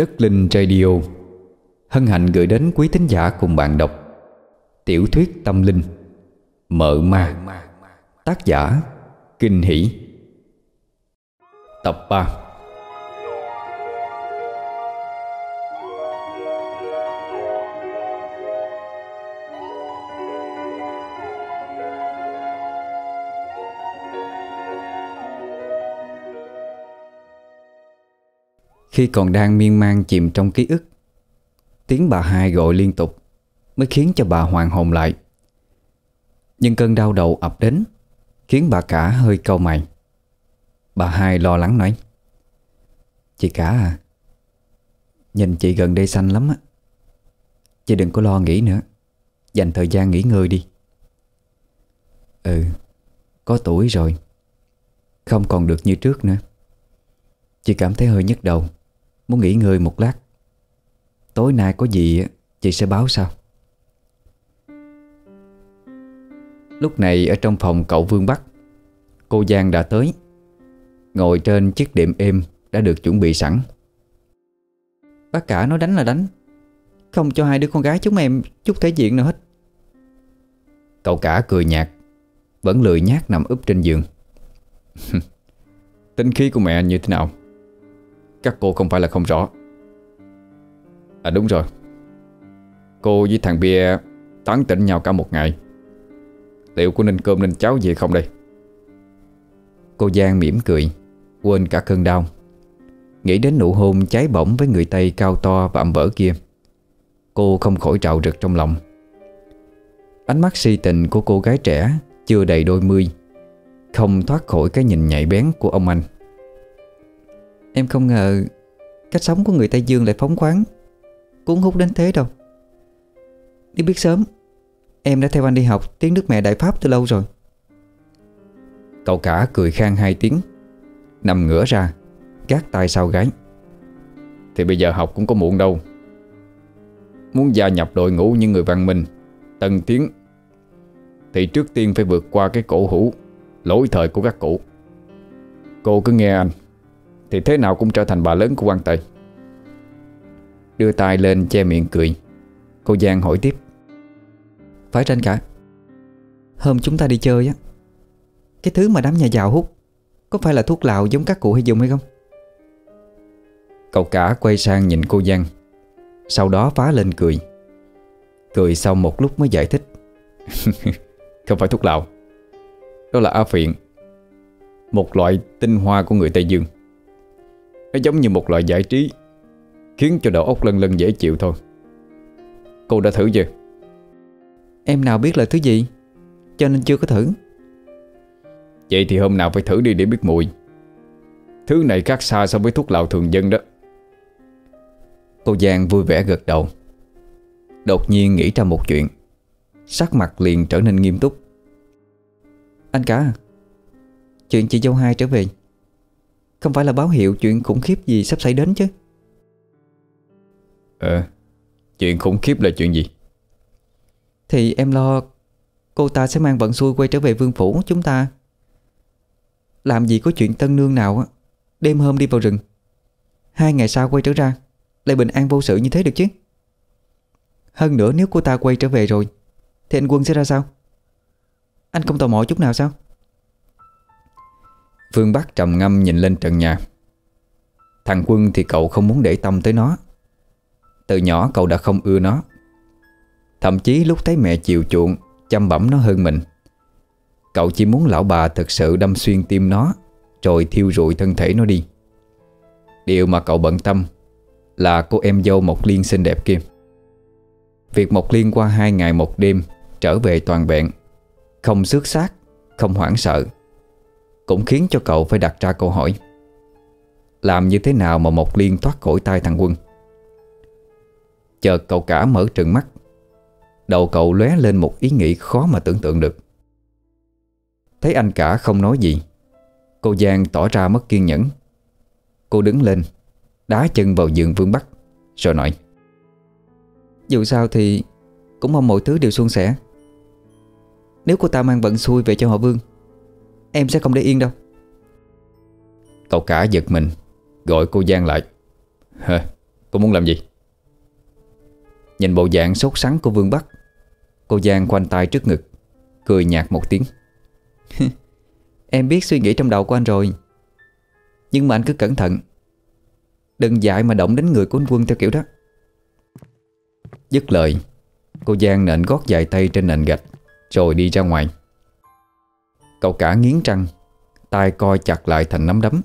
Đất Linh Radio. Hân hạnh gửi đến quý thính giả cùng bạn đọc Tiểu thuyết tâm linh, Mợ ma. Tác giả Kinh Hỷ. Tập 3 Khi còn đang miên man chìm trong ký ức. Tiếng bà hai gọi liên tục Mới khiến cho bà hoàng hồn lại. Nhưng cơn đau đầu ập đến, Khiến bà cả hơi câu mày. Bà hai lo lắng nói, Chị cả à Nhìn chị gần đây xanh lắm á. Chị đừng có lo nghĩ nữa, Dành thời gian nghỉ ngơi đi. Ừ Có tuổi rồi, Không còn được như trước nữa. Chị cảm thấy hơi nhức đầu. Muốn nghỉ ngơi một lát. Tối nay có gì Chị sẽ báo sao Lúc này ở trong phòng cậu Vương Bắc, Cô Giang đã tới. Ngồi trên chiếc đệm êm Đã được chuẩn bị sẵn. Bác cả nói đánh là đánh. Không cho hai đứa con gái chúng em Chút thể diện nào hết. Cậu cả cười nhạt, Vẫn lười nhát nằm úp trên giường. Tính khí của mẹ như thế nào? Các cô không phải là không rõ. À đúng rồi. Cô với thằng Bia tán tỉnh nhau cả một ngày. Liệu cô nên cơm nên cháo gì không đây? Cô Giang mỉm cười, Quên cả cơn đau. Nghĩ đến nụ hôn cháy bỏng với người Tây cao to và ẩm vỡ kia, Cô không khỏi trào rực trong lòng. Ánh mắt si tình của cô gái trẻ Chưa đầy đôi mươi, Không thoát khỏi cái nhìn nhạy bén của ông anh. Em không ngờ Cách sống của người Tây Dương lại phóng khoáng, Cuốn hút đến thế đâu. Nếu biết sớm, Em đã theo anh đi học tiếng nước mẹ Đại Pháp từ lâu rồi. Cậu cả cười khang hai tiếng, Nằm ngửa ra, Gác tay sau gái. Thì bây giờ học cũng có muộn đâu. Muốn gia nhập đội ngũ những người văn minh, Tân tiến, Thì trước tiên phải vượt qua cái cổ hủ, Lỗi thời của các cụ. Cô cứ nghe anh. Thì thế nào cũng trở thành bà lớn của quan tây Đưa tay lên che miệng cười. Cô Giang hỏi tiếp. Phải tranh cả. Hôm chúng ta đi chơi á Cái thứ mà đám nhà giàu hút Có phải là thuốc lào giống các cụ hay dùng hay không? Cậu cả quay sang nhìn cô Giang. Sau đó phá lên cười. Cười sau một lúc mới giải thích. Không phải thuốc lào. Đó là á phiện. Một loại tinh hoa của người Tây Dương Nó giống như một loại giải trí Khiến cho đầu óc lân lân dễ chịu thôi. Cô đã thử chưa? Em nào biết là thứ gì? Cho nên chưa có thử. Vậy thì hôm nào phải thử đi để biết mùi. Thứ này khác xa so với thuốc lào thường dân đó. Cô Giang vui vẻ gật đầu. Đột nhiên nghĩ ra một chuyện. Sắc mặt liền trở nên nghiêm túc. Anh cả Chuyện chị dâu hai trở về Không phải là báo hiệu chuyện khủng khiếp gì sắp xảy đến chứ. Ờ Chuyện khủng khiếp là chuyện gì? Thì em lo Cô ta sẽ mang vận xui quay trở về vương phủ chúng ta. Làm gì có chuyện tân nương nào Đêm hôm đi vào rừng. Hai ngày sau quay trở ra Lại bình an vô sự như thế được chứ? Hơn nữa nếu cô ta quay trở về rồi Thì anh Quân sẽ ra sao? Anh không tò mò chút nào sao Phương Bắc trầm ngâm nhìn lên trần nhà. Thằng Quân thì cậu không muốn để tâm tới nó. Từ nhỏ cậu đã không ưa nó. Thậm chí lúc thấy mẹ chiều chuộng, Chăm bẩm nó hơn mình. Cậu chỉ muốn lão bà thực sự đâm xuyên tim nó, Rồi thiêu rụi thân thể nó đi. Điều mà cậu bận tâm Là cô em dâu Mộc Liên xinh đẹp kia. Việc Mộc Liên qua hai ngày một đêm Trở về toàn vẹn, Không xước xác, Không hoảng sợ. Cũng khiến cho cậu phải đặt ra câu hỏi. Làm như thế nào mà Mộc Liên thoát khỏi tay thằng Quân? Chợt cậu cả mở trừng mắt. Đầu cậu lóe lên một ý nghĩ khó mà tưởng tượng được. Thấy anh cả không nói gì, Cô Giang tỏ ra mất kiên nhẫn. Cô đứng lên, Đá chân vào giường Vương Bắc, Rồi nói, Dù sao thì Cũng mong mọi thứ đều suôn sẻ. Nếu cô ta mang vận xui về cho họ Vương Em sẽ không để yên đâu. Cậu cả giật mình Gọi cô Giang lại. Hơ, Cô muốn làm gì? Nhìn bộ dạng sốt sắng của Vương Bắc Cô Giang khoanh tay trước ngực Cười nhạt một tiếng. Em biết suy nghĩ trong đầu của anh rồi. Nhưng mà anh cứ cẩn thận. Đừng dại mà động đến người của anh Quân theo kiểu đó. Dứt lời Cô Giang nện gót dài tay trên nền gạch Rồi đi ra ngoài. Cậu cả nghiến răng tay coi chặt lại thành nắm đấm.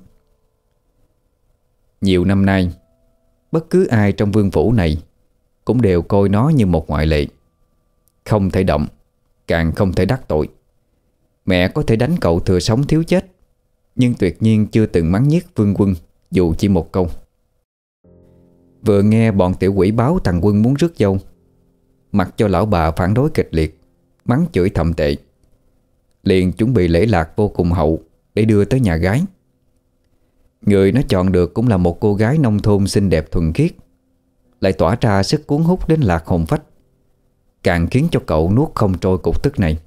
Nhiều năm nay, Bất cứ ai trong vương phủ này Cũng đều coi nó như một ngoại lệ. Không thể động, Càng không thể đắc tội. Mẹ có thể đánh cậu thừa sống thiếu chết, Nhưng tuyệt nhiên chưa từng mắng nhiếc vương quân Dù chỉ một câu. Vừa nghe bọn tiểu quỷ báo thằng quân muốn rước dâu, Mặc cho lão bà phản đối kịch liệt, Mắng chửi thầm tệ. Liền chuẩn bị lễ lạc vô cùng hậu Để đưa tới nhà gái. Người nó chọn được cũng là một cô gái nông thôn xinh đẹp thuần khiết, Lại tỏa ra sức cuốn hút đến lạc hồn phách, Càng khiến cho cậu nuốt không trôi cục tức này.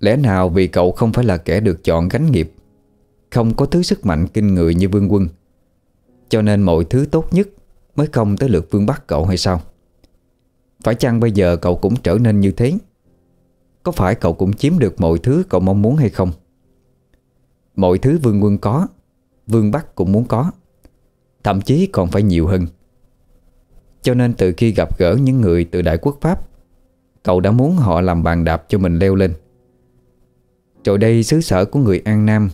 Lẽ nào vì cậu không phải là kẻ được chọn gánh nghiệp, Không có thứ sức mạnh kinh người như vương quân, Cho nên mọi thứ tốt nhất Mới không tới lượt vương bắt cậu hay sao? Phải chăng bây giờ cậu cũng trở nên như thế? Có phải cậu cũng chiếm được mọi thứ cậu mong muốn hay không? Mọi thứ vương quân có, Vương Bắc cũng muốn có. Thậm chí còn phải nhiều hơn. Cho nên từ khi gặp gỡ những người từ Đại Quốc Pháp, Cậu đã muốn họ làm bàn đạp cho mình leo lên. Rồi đây xứ sở của người An Nam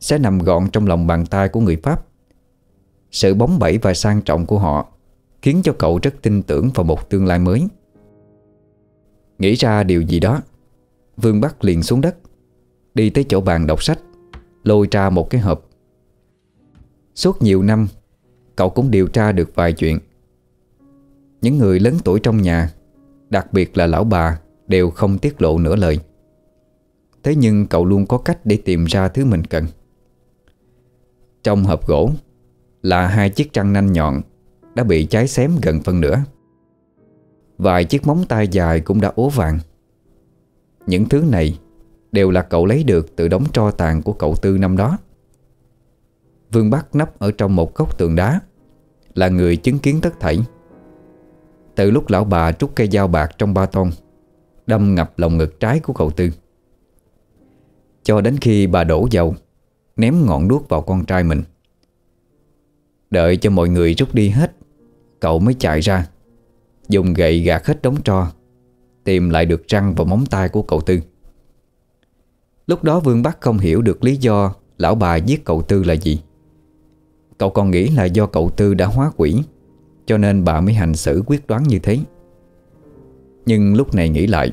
Sẽ nằm gọn trong lòng bàn tay của người Pháp. Sự bóng bẩy và sang trọng của họ Khiến cho cậu rất tin tưởng vào một tương lai mới. Nghĩ ra điều gì đó Vương Bắc liền xuống đất, Đi tới chỗ bàn đọc sách, Lôi ra một cái hộp. Suốt nhiều năm, Cậu cũng điều tra được vài chuyện. Những người lớn tuổi trong nhà, Đặc biệt là lão bà, Đều không tiết lộ nửa lời. Thế nhưng cậu luôn có cách để tìm ra thứ mình cần. Trong hộp gỗ Là hai chiếc răng nanh nhọn Đã bị cháy xém gần phân nửa. Vài chiếc móng tay dài cũng đã ố vàng. Những thứ này Đều là cậu lấy được từ đống tro tàn của cậu Tư năm đó. Vương Bắc nấp ở trong một góc tường đá, Là người chứng kiến tất thảy. Từ lúc lão bà trút cây dao bạc trong ba ton, Đâm ngập lòng ngực trái của cậu Tư. Cho đến khi bà đổ dầu, Ném ngọn đuốc vào con trai mình. Đợi cho mọi người rút đi hết, Cậu mới chạy ra, Dùng gậy gạt hết đống tro. Tìm lại được răng và móng tay của cậu Tư. Lúc đó Vương Bắc không hiểu được lý do Lão bà giết cậu Tư là gì. Cậu còn nghĩ là do cậu Tư đã hóa quỷ, Cho nên bà mới hành xử quyết đoán như thế. Nhưng lúc này nghĩ lại,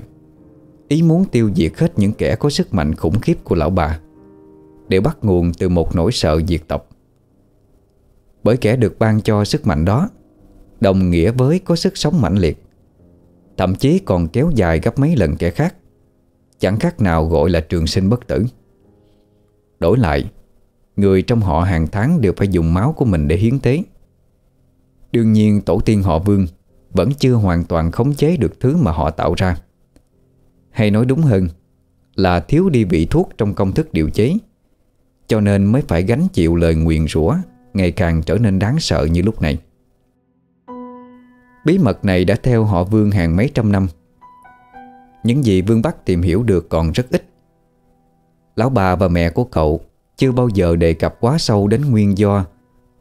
Ý muốn tiêu diệt hết những kẻ có sức mạnh khủng khiếp của lão bà Đều bắt nguồn từ một nỗi sợ diệt tộc. Bởi kẻ được ban cho sức mạnh đó, Đồng nghĩa với có sức sống mãnh liệt. Thậm chí còn kéo dài gấp mấy lần kẻ khác. Chẳng khác nào gọi là trường sinh bất tử. Đổi lại, Người trong họ hàng tháng đều phải dùng máu của mình để hiến tế. Đương nhiên, tổ tiên họ vương Vẫn chưa hoàn toàn khống chế được thứ mà họ tạo ra. Hay nói đúng hơn Là thiếu đi vị thuốc trong công thức điều chế, Cho nên mới phải gánh chịu lời nguyền rủa Ngày càng trở nên đáng sợ như lúc này. Bí mật này đã theo họ vương hàng mấy trăm năm. Những gì Vương Bắc tìm hiểu được còn rất ít. Lão bà và mẹ của cậu Chưa bao giờ đề cập quá sâu đến nguyên do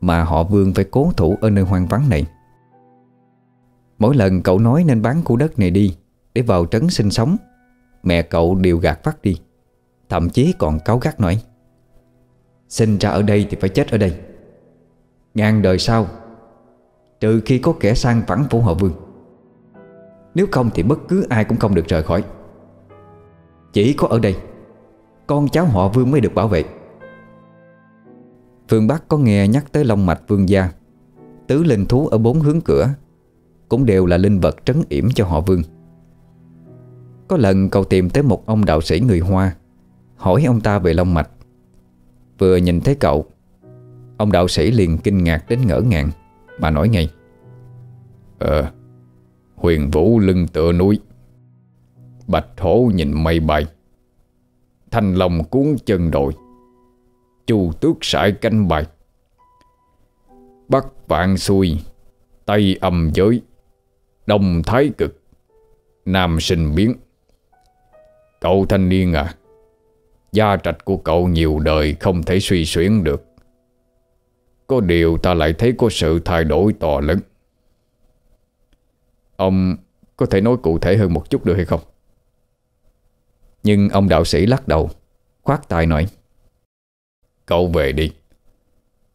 Mà họ Vương phải cố thủ ở nơi hoang vắng này. Mỗi lần cậu nói nên bán khu đất này đi Để vào trấn sinh sống, Mẹ cậu đều gạt phát đi, Thậm chí còn cáu gắt nói, Sinh ra ở đây thì phải chết ở đây. Ngàn đời sau Trừ khi có kẻ sang phẳng phủ họ vương. Nếu không thì bất cứ ai cũng không được rời khỏi. Chỉ có ở đây, Con cháu họ Vương mới được bảo vệ. Phương Bắc có nghe nhắc tới Long Mạch Vương Gia. Tứ linh thú ở bốn hướng cửa Cũng đều là linh vật trấn yểm cho họ Vương. Có lần cậu tìm tới một ông đạo sĩ người Hoa, Hỏi ông ta về Long Mạch. Vừa nhìn thấy cậu, Ông đạo sĩ liền kinh ngạc đến ngỡ ngàng. Mà nói ngay. Ờ Huyền vũ lưng tựa núi. Bạch hổ nhìn mây bay. Thanh long cuốn chân đội. Chu tước sải canh bay. Bắc vạn xuôi Tây âm giới, Đông thái cực, Nam sinh biến. Cậu thanh niên à Gia trạch của cậu nhiều đời không thể suy xuyển được. Có điều ta lại thấy có sự thay đổi to lớn. Ông có thể nói cụ thể hơn một chút được hay không? Nhưng ông đạo sĩ lắc đầu, Khoát tay nói, Cậu về đi.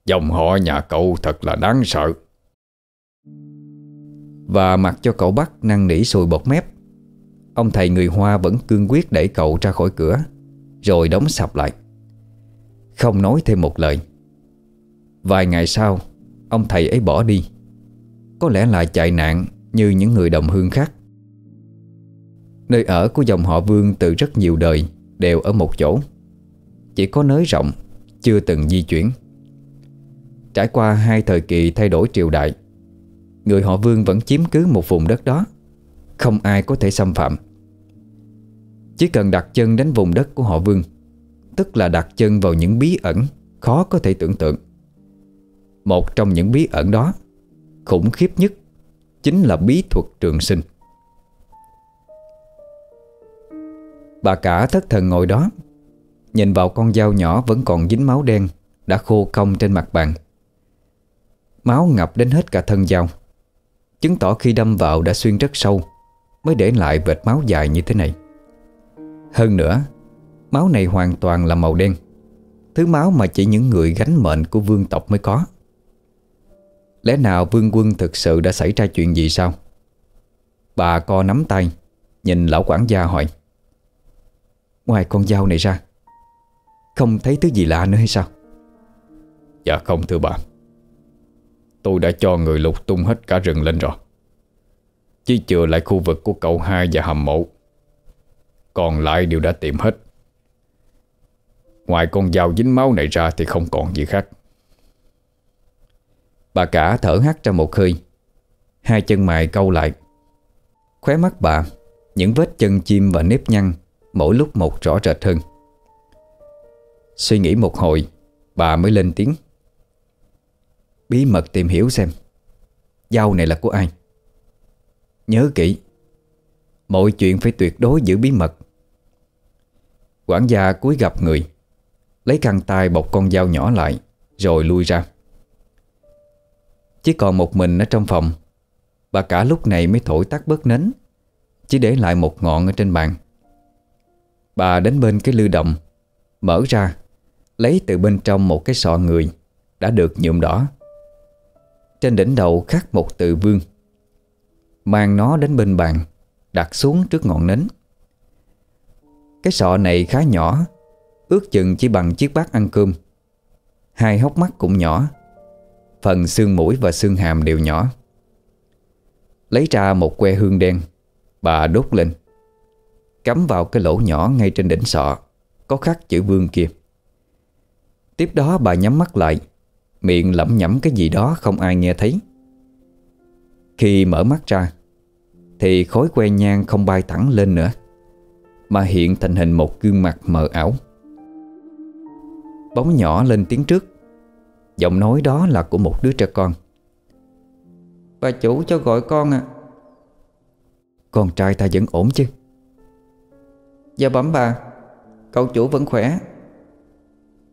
Dòng họ nhà cậu thật là đáng sợ. Và mặc cho cậu bắt năng nỉ sùi bọt mép, Ông thầy người Hoa vẫn cương quyết đẩy cậu ra khỏi cửa, Rồi đóng sập lại. Không nói thêm một lời Vài ngày sau, Ông thầy ấy bỏ đi. Có lẽ là chạy nạn như những người đồng hương khác. Nơi ở của dòng họ Vương từ rất nhiều đời Đều ở một chỗ. Chỉ có nới rộng, Chưa từng di chuyển. Trải qua hai thời kỳ thay đổi triều đại, Người họ Vương vẫn chiếm cứ một vùng đất đó. Không ai có thể xâm phạm. Chỉ cần đặt chân đến vùng đất của họ Vương, Tức là đặt chân vào những bí ẩn Khó có thể tưởng tượng. Một trong những bí ẩn đó, Khủng khiếp nhất, Chính là bí thuật trường sinh. Bà cả thất thần ngồi đó, Nhìn vào con dao nhỏ vẫn còn dính máu đen Đã khô cong trên mặt bàn. Máu ngập đến hết cả thân dao, Chứng tỏ khi đâm vào đã xuyên rất sâu, Mới để lại vệt máu dài như thế này. Hơn nữa, Máu này hoàn toàn là màu đen, Thứ máu mà chỉ những người gánh mệnh của vương tộc mới có. Lẽ nào vương quân thực sự đã xảy ra chuyện gì sao? Bà co nắm tay, Nhìn lão quản gia hỏi. Ngoài con dao này ra, Không thấy thứ gì lạ nữa hay sao? Dạ không, thưa bà. Tôi đã cho người lục tung hết cả rừng lên rồi. Chỉ chừa lại khu vực của cậu hai và hầm mộ. Còn lại đều đã tìm hết. Ngoài con dao dính máu này ra Thì không còn gì khác. Bà cả thở hắt ra một hơi. Hai chân mày câu lại. Khóe mắt bà, Những vết chân chim và nếp nhăn Mỗi lúc một rõ rệt hơn. Suy nghĩ một hồi, Bà mới lên tiếng. Bí mật tìm hiểu xem, Dao này là của ai? Nhớ kỹ, Mọi chuyện phải tuyệt đối giữ bí mật. Quản gia cúi gặp người, Lấy khăn tay bọc con dao nhỏ lại, Rồi lui ra. Chỉ còn một mình ở trong phòng. Bà cả lúc này mới thổi tắt bớt nến. Chỉ để lại một ngọn ở trên bàn. Bà đến bên cái lư động Mở ra, Lấy từ bên trong một cái sọ người Đã được nhuộm đỏ. Trên đỉnh đầu khắc một từ vương. Mang nó đến bên bàn, Đặt xuống trước ngọn nến. Cái sọ này khá nhỏ, Ước chừng chỉ bằng chiếc bát ăn cơm. Hai hốc mắt cũng nhỏ. Phần xương mũi và xương hàm đều nhỏ. Lấy ra một que hương đen, Bà đốt lên. Cắm vào cái lỗ nhỏ ngay trên đỉnh sọ, Có khắc chữ vương kia. Tiếp đó bà nhắm mắt lại, Miệng lẩm nhẩm cái gì đó không ai nghe thấy. Khi mở mắt ra, Thì khối que nhang không bay thẳng lên nữa, Mà hiện thành hình một gương mặt mờ ảo. Bóng nhỏ lên tiếng trước. Giọng nói đó là của một đứa trẻ con. Bà chủ cho gọi con à Con trai ta vẫn ổn chứ? Dạ bẩm bà, Cậu chủ vẫn khỏe.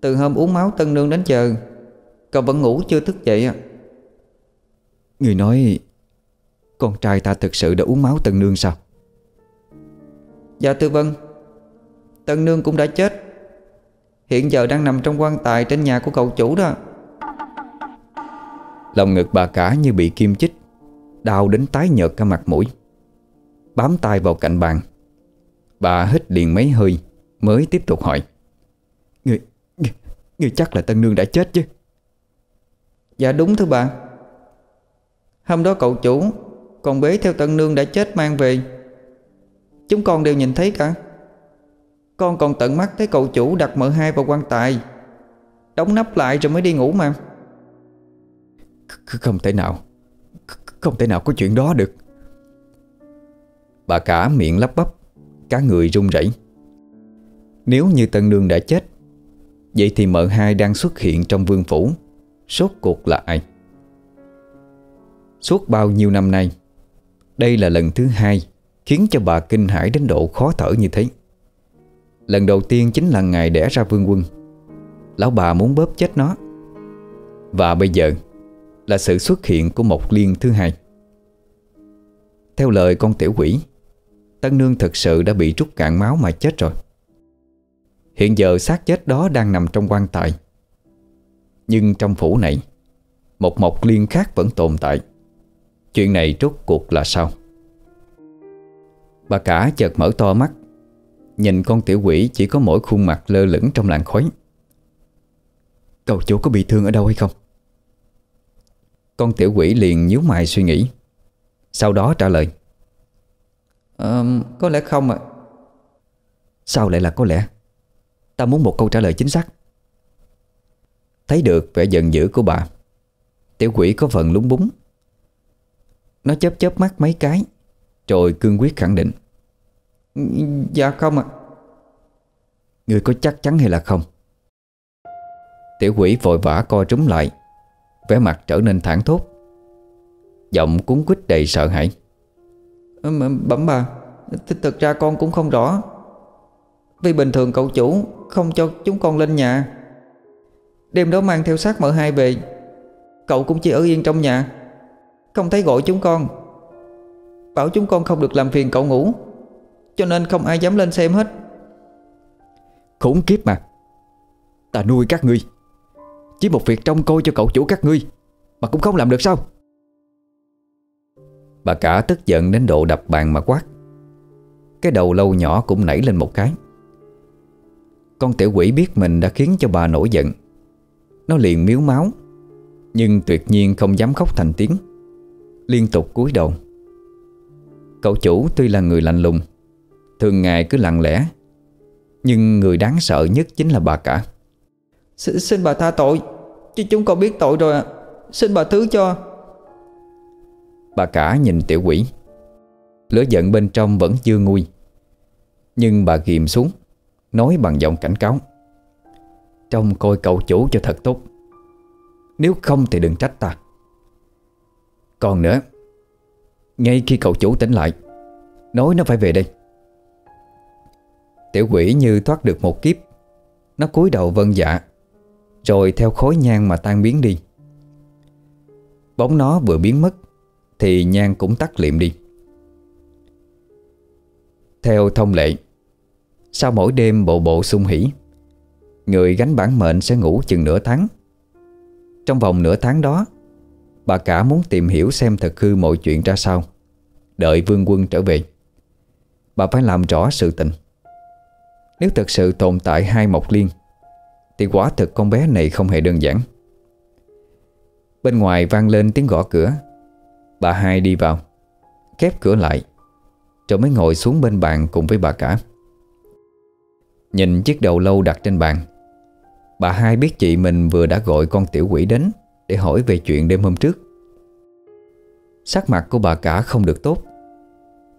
Từ hôm uống máu tân nương đến giờ, Cậu vẫn ngủ chưa thức dậy à Người nói, Con trai ta thực sự đã uống máu tân nương sao? Dạ thưa vâng Tân nương cũng đã chết. Hiện giờ đang nằm trong quan tài trên nhà của cậu chủ đó Lòng ngực bà cả như bị kim chích Đau đến tái nhợt cả mặt mũi. Bám tay vào cạnh bàn Bà hít liền mấy hơi Mới tiếp tục hỏi. Người, người, người chắc là Tân Nương đã chết chứ? Dạ đúng thưa bà. Hôm đó cậu chủ Còn bế theo Tân Nương đã chết mang về. Chúng con đều nhìn thấy cả. Con còn tận mắt thấy cậu chủ đặt mợ hai vào quan tài Đóng nắp lại rồi mới đi ngủ mà. Không thể nào. Không thể nào có chuyện đó được. Bà cả miệng lắp bắp, Cả người run rẩy. Nếu như Tân Nương đã chết, Vậy thì mợ hai đang xuất hiện trong vương phủ. Sốt cuộc là ai? Suốt bao nhiêu năm nay, Đây là lần thứ hai Khiến cho bà kinh hãi đến độ khó thở như thế. Lần đầu tiên chính là ngày đẻ ra vương quân. Lão bà muốn bóp chết nó. Và bây giờ là sự xuất hiện của một liên thứ hai. Theo lời con tiểu quỷ, Tân nương thực sự đã bị rút cạn máu mà chết rồi. Hiện giờ xác chết đó đang nằm trong quan tài. Nhưng trong phủ này, Một mộc liên khác vẫn tồn tại. Chuyện này rốt cuộc là sao? Bà cả chợt mở to mắt, Nhìn con tiểu quỷ chỉ có mỗi khuôn mặt lơ lửng trong làn khói. Cậu chủ có bị thương ở đâu hay không? Con tiểu quỷ liền nhíu mày suy nghĩ. Sau đó trả lời. À, Có lẽ không ạ. Sao lại là có lẽ? Ta muốn một câu trả lời chính xác. Thấy được vẻ giận dữ của bà Tiểu quỷ có phần lúng búng. Nó chớp chớp mắt mấy cái Rồi cương quyết khẳng định. Dạ không ạ. Người có chắc chắn hay là không? Tiểu quỷ vội vã co trúng lại vẻ mặt trở nên thẳng thốt. Giọng cuốn quýt đầy sợ hãi. Bẩm bà Thực ra con cũng không rõ. Vì bình thường cậu chủ Không cho chúng con lên nhà. Đêm đó mang theo xác mợ hai về. Cậu cũng chỉ ở yên trong nhà Không thấy gọi chúng con. Bảo chúng con không được làm phiền cậu ngủ Cho nên không ai dám lên xem hết. Khủng kiếp mà. Ta nuôi các ngươi chỉ một việc trông coi cho cậu chủ các ngươi, Mà cũng không làm được sao? Bà cả tức giận đến độ đập bàn mà quát. Cái đầu lâu nhỏ cũng nảy lên một cái. Con tiểu quỷ biết mình đã khiến cho bà nổi giận. Nó liền miếu máu, Nhưng tuyệt nhiên không dám khóc thành tiếng. Liên tục cúi đầu. Cậu chủ tuy là người lạnh lùng, Thường ngày cứ lặng lẽ, Nhưng người đáng sợ nhất chính là bà cả. S Xin bà tha tội. Chứ chúng con biết tội rồi ạ. Xin bà thứ cho. Bà cả nhìn tiểu quỷ. Lửa giận bên trong vẫn chưa nguôi. Nhưng bà ghim xuống, Nói bằng giọng cảnh cáo. Trông coi cậu chủ cho thật tốt. Nếu không thì đừng trách ta. Còn nữa, Ngay khi cậu chủ tỉnh lại, Nói nó phải về đây. Tiểu quỷ như thoát được một kiếp, Nó cúi đầu vân dạ. Rồi theo khối nhang mà tan biến đi. Bóng nó vừa biến mất, thì nhang cũng tắt liệm đi. Theo thông lệ, Sau mỗi đêm bộ bộ sung hỉ, Người gánh bản mệnh sẽ ngủ chừng nửa tháng. Trong vòng nửa tháng đó, Bà cả muốn tìm hiểu xem thật hư mọi chuyện ra sao. Đợi vương quân trở về, Bà phải làm rõ sự tình. Nếu thật sự tồn tại hai mộc liên thì quả thực con bé này không hề đơn giản. Bên ngoài vang lên tiếng gõ cửa. Bà hai đi vào, Khép cửa lại, Rồi mới ngồi xuống bên bàn cùng với bà cả. Nhìn chiếc đầu lâu đặt trên bàn, Bà hai biết chị mình vừa đã gọi con tiểu quỷ đến Để hỏi về chuyện đêm hôm trước. Sắc mặt của bà cả không được tốt.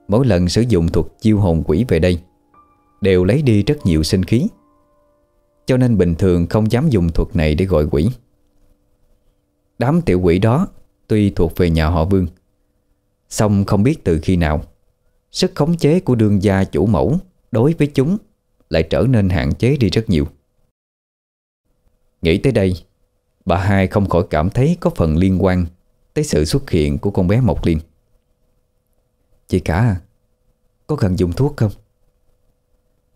Mỗi lần sử dụng thuật chiêu hồn quỷ về đây, Đều lấy đi rất nhiều sinh khí. Cho nên bình thường không dám dùng thuật này để gọi quỷ. Đám tiểu quỷ đó Tuy thuộc về nhà họ Vương Xong không biết từ khi nào, Sức khống chế của đương gia chủ mẫu Đối với chúng Lại trở nên hạn chế đi rất nhiều. Nghĩ tới đây, Bà hai không khỏi cảm thấy có phần liên quan Tới sự xuất hiện của con bé Mộc Liên. Chị cả, Có cần dùng thuốc không?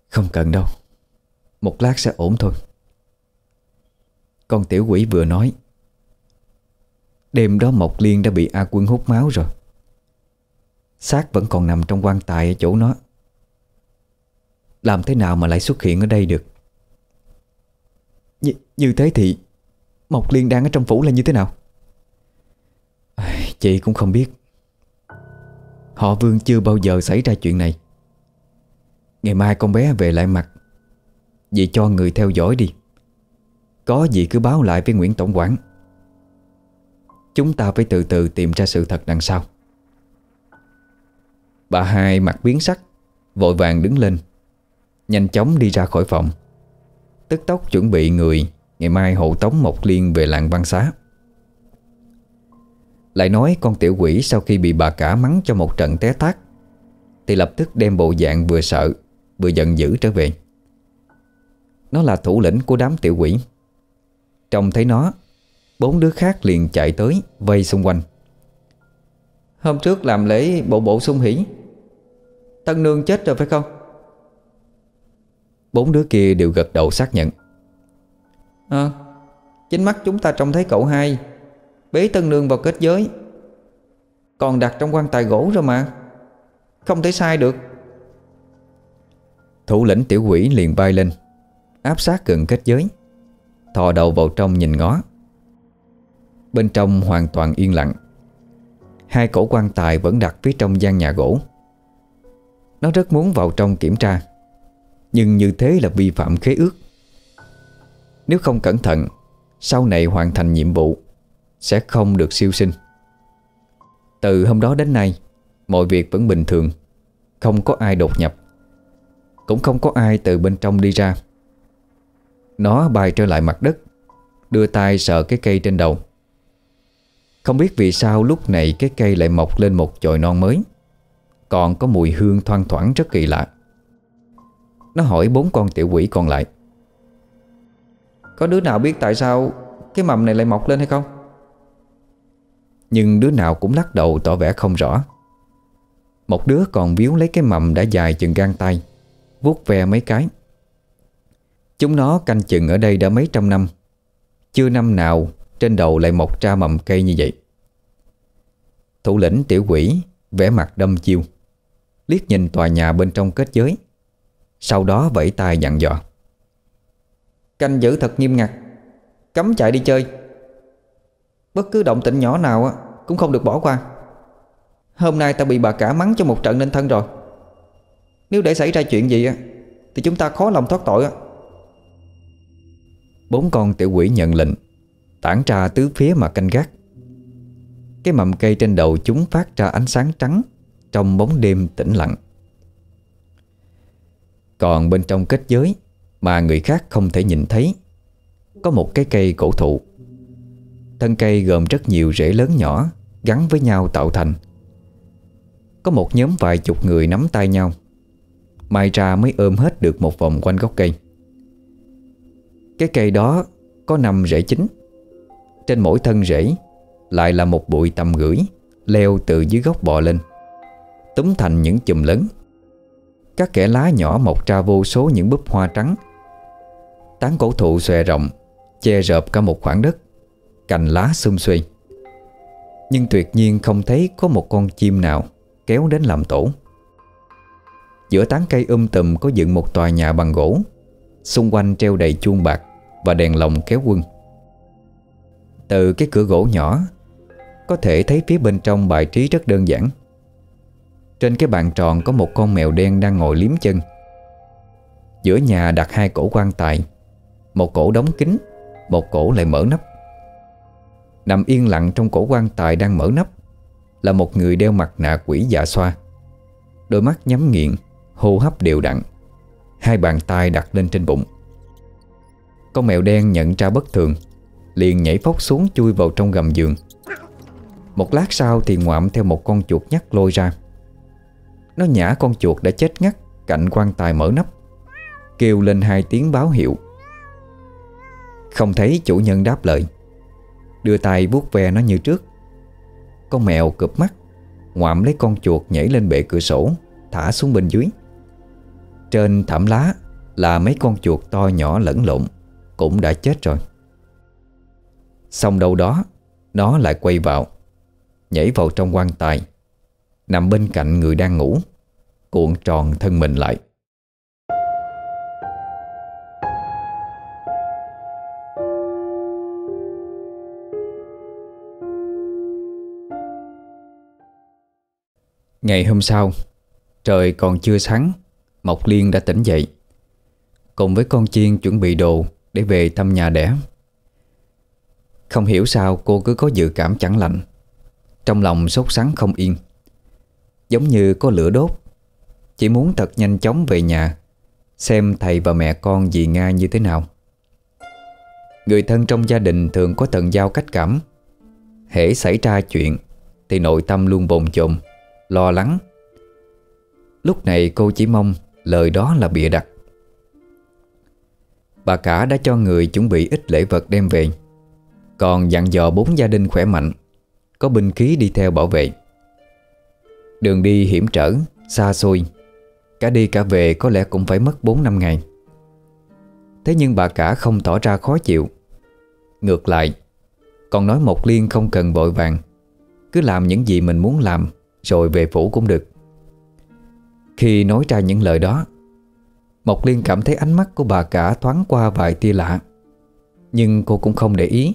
Không cần đâu. Một lát sẽ ổn thôi. Con tiểu quỷ vừa nói Đêm đó Mộc Liên đã bị A Quân hút máu rồi. Xác vẫn còn nằm trong quan tài ở chỗ nó. Làm thế nào mà lại xuất hiện ở đây được? Như, Như thế thì Mộc Liên đang ở trong phủ là như thế nào? Chị cũng không biết. Họ Vương chưa bao giờ xảy ra chuyện này. Ngày mai con bé về lại mặt vì cho người theo dõi đi. Có gì cứ báo lại với Nguyễn Tổng quản Chúng ta phải từ từ tìm ra sự thật đằng sau. Bà hai mặt biến sắc, Vội vàng đứng lên, Nhanh chóng đi ra khỏi phòng. Tức tốc chuẩn bị người, Ngày mai hộ tống Mộc Liên về làng văn xá. Lại nói con tiểu quỷ sau khi bị bà cả mắng cho một trận té tát, Thì lập tức đem bộ dạng vừa sợ, Vừa giận dữ trở về. Nó là thủ lĩnh của đám tiểu quỷ. Trông thấy nó Bốn đứa khác liền chạy tới Vây xung quanh. Hôm trước làm lễ bộ bộ sung hỉ Tân nương chết rồi phải không? Bốn đứa kia đều gật đầu xác nhận. À Chính mắt chúng ta trông thấy cậu hai Bế tân nương vào kết giới. Còn đặt trong quan tài gỗ rồi mà Không thể sai được. Thủ lĩnh tiểu quỷ liền bay lên Áp sát gần kết giới, Thò đầu vào trong nhìn ngó. Bên trong hoàn toàn yên lặng, Hai cổ quan tài vẫn đặt phía trong gian nhà gỗ. Nó rất muốn vào trong kiểm tra, Nhưng như thế là vi phạm khế ước. Nếu không cẩn thận, Sau này hoàn thành nhiệm vụ, Sẽ không được siêu sinh. Từ hôm đó đến nay, Mọi việc vẫn bình thường, Không có ai đột nhập, Cũng không có ai từ bên trong đi ra. Nó bay trở lại mặt đất, Đưa tay sợ cái cây trên đầu. Không biết vì sao lúc này cái cây lại mọc lên một chồi non mới. Còn có mùi hương thoang thoảng rất kỳ lạ. Nó hỏi bốn con tiểu quỷ còn lại. Có đứa nào biết tại sao Cái mầm này lại mọc lên hay không? Nhưng đứa nào cũng lắc đầu tỏ vẻ không rõ. Một đứa còn biếu lấy cái mầm đã dài chừng gan tay, vuốt ve mấy cái. Chúng nó canh chừng ở đây đã mấy trăm năm. Chưa năm nào trên đầu lại mọc ra mầm cây như vậy. Thủ lĩnh tiểu quỷ vẻ mặt đâm chiêu, Liếc nhìn tòa nhà bên trong kết giới, Sau đó vẫy tay dặn dò. Canh giữ thật nghiêm ngặt, Cấm chạy đi chơi. Bất cứ động tĩnh nhỏ nào Cũng không được bỏ qua. Hôm nay ta bị bà cả mắng cho một trận nên thân rồi. Nếu để xảy ra chuyện gì Thì chúng ta khó lòng thoát tội Bốn con tiểu quỷ nhận lệnh, Tản ra tứ phía mà canh gác. Cái mầm cây trên đầu chúng phát ra ánh sáng trắng Trong bóng đêm tĩnh lặng. Còn bên trong kết giới Mà người khác không thể nhìn thấy, Có một cái cây cổ thụ. Thân cây gồm rất nhiều rễ lớn nhỏ, Gắn với nhau tạo thành. Có một nhóm vài chục người nắm tay nhau Mai ra mới ôm hết được một vòng quanh gốc cây. Cái cây đó có năm rễ chính. Trên mỗi thân rễ Lại là một bụi tầm gửi, Leo từ dưới gốc bò lên, Túm thành những chùm lớn. Các kẻ lá nhỏ mọc ra vô số những búp hoa trắng. Tán cổ thụ xòe rộng, Che rợp cả một khoảng đất, Cành lá xum xuê. Nhưng tuyệt nhiên không thấy có một con chim nào Kéo đến làm tổ. Giữa tán cây um tùm có dựng một tòa nhà bằng gỗ, Xung quanh treo đầy chuông bạc. Và đèn lồng kéo quân. Từ cái cửa gỗ nhỏ, Có thể thấy phía bên trong bài trí rất đơn giản. Trên cái bàn tròn có một con mèo đen đang ngồi liếm chân. Giữa nhà đặt hai cổ quan tài, Một cổ đóng kín, Một cổ lại mở nắp. Nằm yên lặng trong cổ quan tài đang mở nắp Là một người đeo mặt nạ quỷ dạ xoa. Đôi mắt nhắm nghiền, Hô hấp đều đặn. Hai bàn tay đặt lên trên bụng. Con mèo đen nhận ra bất thường, Liền nhảy phóc xuống chui vào trong gầm giường. Một lát sau thì ngoạm theo một con chuột nhắt lôi ra. Nó nhả con chuột đã chết ngắt Cạnh quan tài mở nắp, Kêu lên hai tiếng báo hiệu. Không thấy chủ nhân đáp lời, Đưa tay vuốt ve nó như trước. Con mèo cụp mắt, Ngoạm lấy con chuột nhảy lên bệ cửa sổ, Thả xuống bên dưới. Trên thảm lá Là mấy con chuột to nhỏ lẫn lộn. Cũng đã chết rồi. Xong đâu đó, Nó lại quay vào, Nhảy vào trong quan tài, Nằm bên cạnh người đang ngủ, Cuộn tròn thân mình lại. Ngày hôm sau, Trời còn chưa sáng, Mộc Liên đã tỉnh dậy, Cùng với con chiên chuẩn bị đồ để về thăm nhà đẻ. Không hiểu sao cô cứ có dự cảm chẳng lành. Trong lòng sốt sắng không yên. Giống như có lửa đốt. Chỉ muốn thật nhanh chóng về nhà, Xem thầy và mẹ con dì Nga như thế nào. Người thân trong gia đình thường có tận giao cách cảm. Hễ xảy ra chuyện Thì nội tâm luôn bồn chồn, Lo lắng. Lúc này cô chỉ mong lời đó là bịa đặt. Bà cả đã cho người chuẩn bị ít lễ vật đem về. Còn dặn dò bốn gia đình khỏe mạnh Có binh khí đi theo bảo vệ. Đường đi hiểm trở, xa xôi Cả đi cả về có lẽ cũng phải mất 4 năm ngày. Thế nhưng bà cả không tỏ ra khó chịu. Ngược lại Còn nói một liên không cần vội vàng Cứ làm những gì mình muốn làm Rồi về phủ cũng được. Khi nói ra những lời đó Mộc Liên cảm thấy ánh mắt của bà cả thoáng qua vài tia lạ. Nhưng cô cũng không để ý.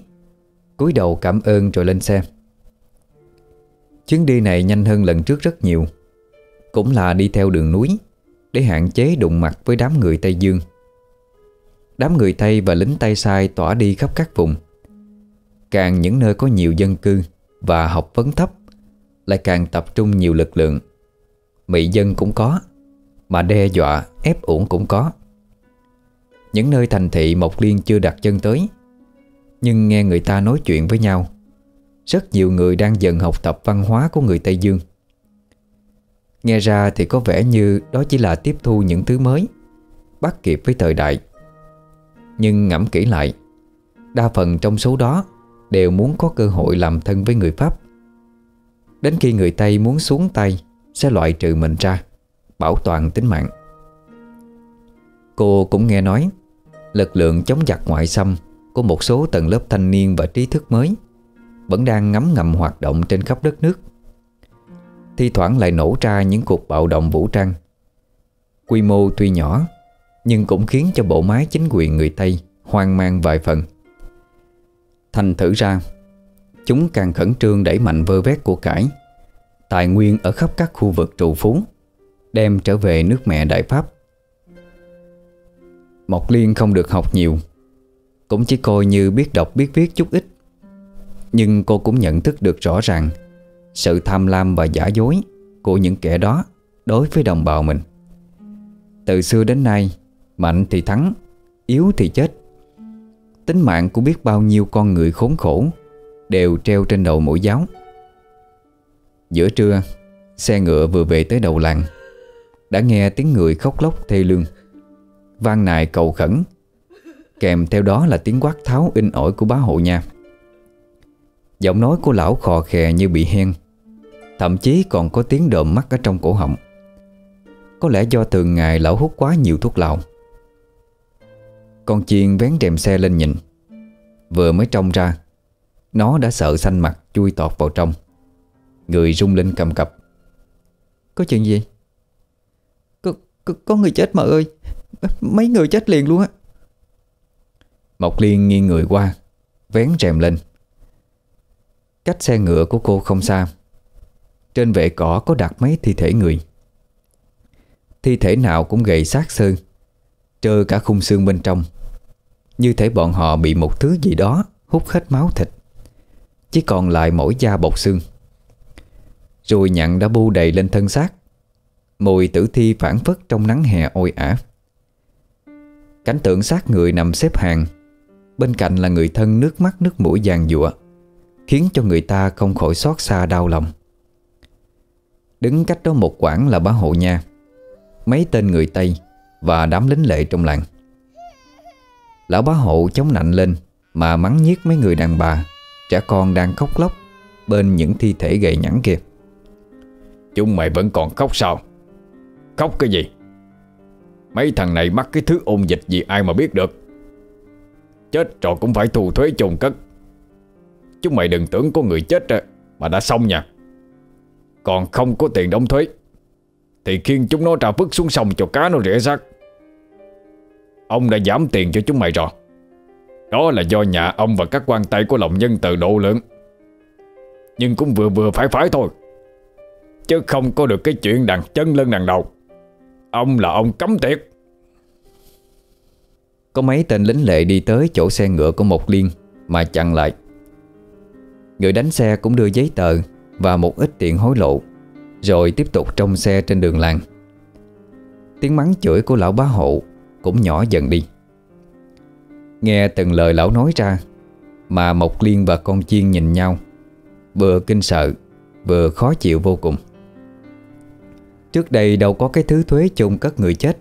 Cúi đầu cảm ơn rồi lên xe. Chuyến đi này nhanh hơn lần trước rất nhiều. Cũng là đi theo đường núi, Để hạn chế đụng mặt với đám người Tây Dương. Đám người Tây và lính Tây Sai tỏa đi khắp các vùng. Càng những nơi có nhiều dân cư Và học vấn thấp, Lại càng tập trung nhiều lực lượng. Mỹ dân cũng có. Mà đe dọa, ép uổng cũng có. Những nơi thành thị Mộc Liên chưa đặt chân tới, Nhưng nghe người ta nói chuyện với nhau, Rất nhiều người đang dần học tập văn hóa của người Tây Dương. Nghe ra thì có vẻ như đó chỉ là tiếp thu những thứ mới, Bắt kịp với thời đại. Nhưng ngẫm kỹ lại, Đa phần trong số đó Đều muốn có cơ hội làm thân với người Pháp. Đến khi người Tây muốn xuống tay, Sẽ loại trừ mình ra. Bảo toàn tính mạng. Cô cũng nghe nói, Lực lượng chống giặc ngoại xâm Của một số tầng lớp thanh niên và trí thức mới Vẫn đang ngấm ngầm hoạt động trên khắp đất nước. Thi thoảng lại nổ ra những cuộc bạo động vũ trang, Quy mô tuy nhỏ, Nhưng cũng khiến cho bộ máy chính quyền người Tây Hoang mang vài phần. Thành thử ra, Chúng càng khẩn trương đẩy mạnh vơ vét của cải, Tài nguyên ở khắp các khu vực trụ phú. Đem trở về nước mẹ Đại Pháp. Mộc Liên không được học nhiều, Cũng chỉ coi như biết đọc biết viết chút ít. Nhưng cô cũng nhận thức được rõ ràng Sự tham lam và giả dối Của những kẻ đó Đối với đồng bào mình. Từ xưa đến nay, Mạnh thì thắng, Yếu thì chết. Tính mạng của biết bao nhiêu con người khốn khổ Đều treo trên đầu mũi giáo. Giữa trưa, Xe ngựa vừa về tới đầu làng. Đã nghe tiếng người khóc lóc thê lương. Vang nài cầu khẩn, Kèm theo đó là tiếng quát tháo in ỏi của bá hộ nha. Giọng nói của lão khò khè như bị hen Thậm chí còn có tiếng đờm mắt ở trong cổ họng. Có lẽ do thường ngày lão hút quá nhiều thuốc lào. Con chiên vén rèm xe lên nhìn. Vừa mới trông ra, Nó đã sợ xanh mặt chui tọt vào trong. Người rung lên cầm cập. Có chuyện gì? Có, có, người chết mà ơi. Mấy người chết liền luôn á. Mộc Liên nghiêng người qua Vén rèm lên. Cách xe ngựa của cô không xa. Trên vệ cỏ có đặt mấy thi thể người. Thi thể nào cũng gầy sát sơn Trơ cả khung xương bên trong. Như thể bọn họ bị một thứ gì đó Hút hết máu thịt. Chỉ còn lại mỗi da bọc xương. Rồi nhặn đã bu đầy lên thân xác. Mùi tử thi phản phất trong nắng hè ôi ả. Cảnh tượng xác người nằm xếp hàng. Bên cạnh là người thân nước mắt nước mũi vàng dụa Khiến cho người ta không khỏi xót xa đau lòng. Đứng cách đó một quãng là bá hộ nha. Mấy tên người Tây Và đám lính lệ trong làng. Lão bá hộ chống nạnh lên Mà mắng nhiếc mấy người đàn bà, Trẻ con đang khóc lóc Bên những thi thể gầy nhẵn kia. Chúng mày vẫn còn khóc sao? Khóc cái gì? Mấy thằng này mắc cái thứ ôn dịch gì ai mà biết được? Chết rồi cũng phải thu thuế chôn cất. Chúng mày đừng tưởng có người chết Mà đã xong nha. Còn không có tiền đóng thuế, Thì khiêng chúng nó ra vứt xuống sông cho cá nó rỉa xác Ông đã giảm tiền cho chúng mày rồi. Đó là do nhà ông và các quan tay của lòng nhân từ độ lượng. Nhưng cũng vừa vừa phải phải thôi, Chứ không có được cái chuyện đằng chân lên đằng đầu. Ông là ông cấm tiệt. Có mấy tên lính lệ đi tới chỗ xe ngựa của một liên Mà chặn lại. Người đánh xe cũng đưa giấy tờ Và một ít tiền hối lộ, Rồi tiếp tục trong xe trên đường làng. Tiếng mắng chửi của lão bá hộ Cũng nhỏ dần đi. Nghe từng lời lão nói ra Mà Mộc Liên và con chiên nhìn nhau, Vừa kinh sợ, Vừa khó chịu vô cùng. Trước đây đâu có cái thứ thuế chung cất người chết.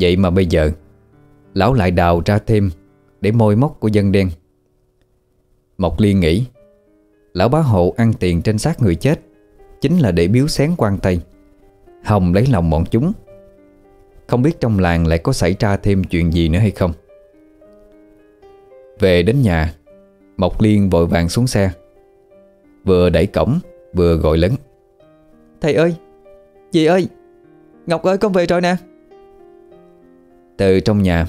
Vậy mà bây giờ, Lão lại đào ra thêm Để môi móc của dân đen. Mộc Liên nghĩ, Lão bá hộ ăn tiền trên xác người chết Chính là để biếu xén quan tây Hồng lấy lòng bọn chúng. Không biết trong làng lại có xảy ra thêm chuyện gì nữa hay không. Về đến nhà, Mộc Liên vội vàng xuống xe. Vừa đẩy cổng, Vừa gọi lớn. Thầy ơi Dì ơi, Ngọc ơi, con về rồi nè. Từ trong nhà,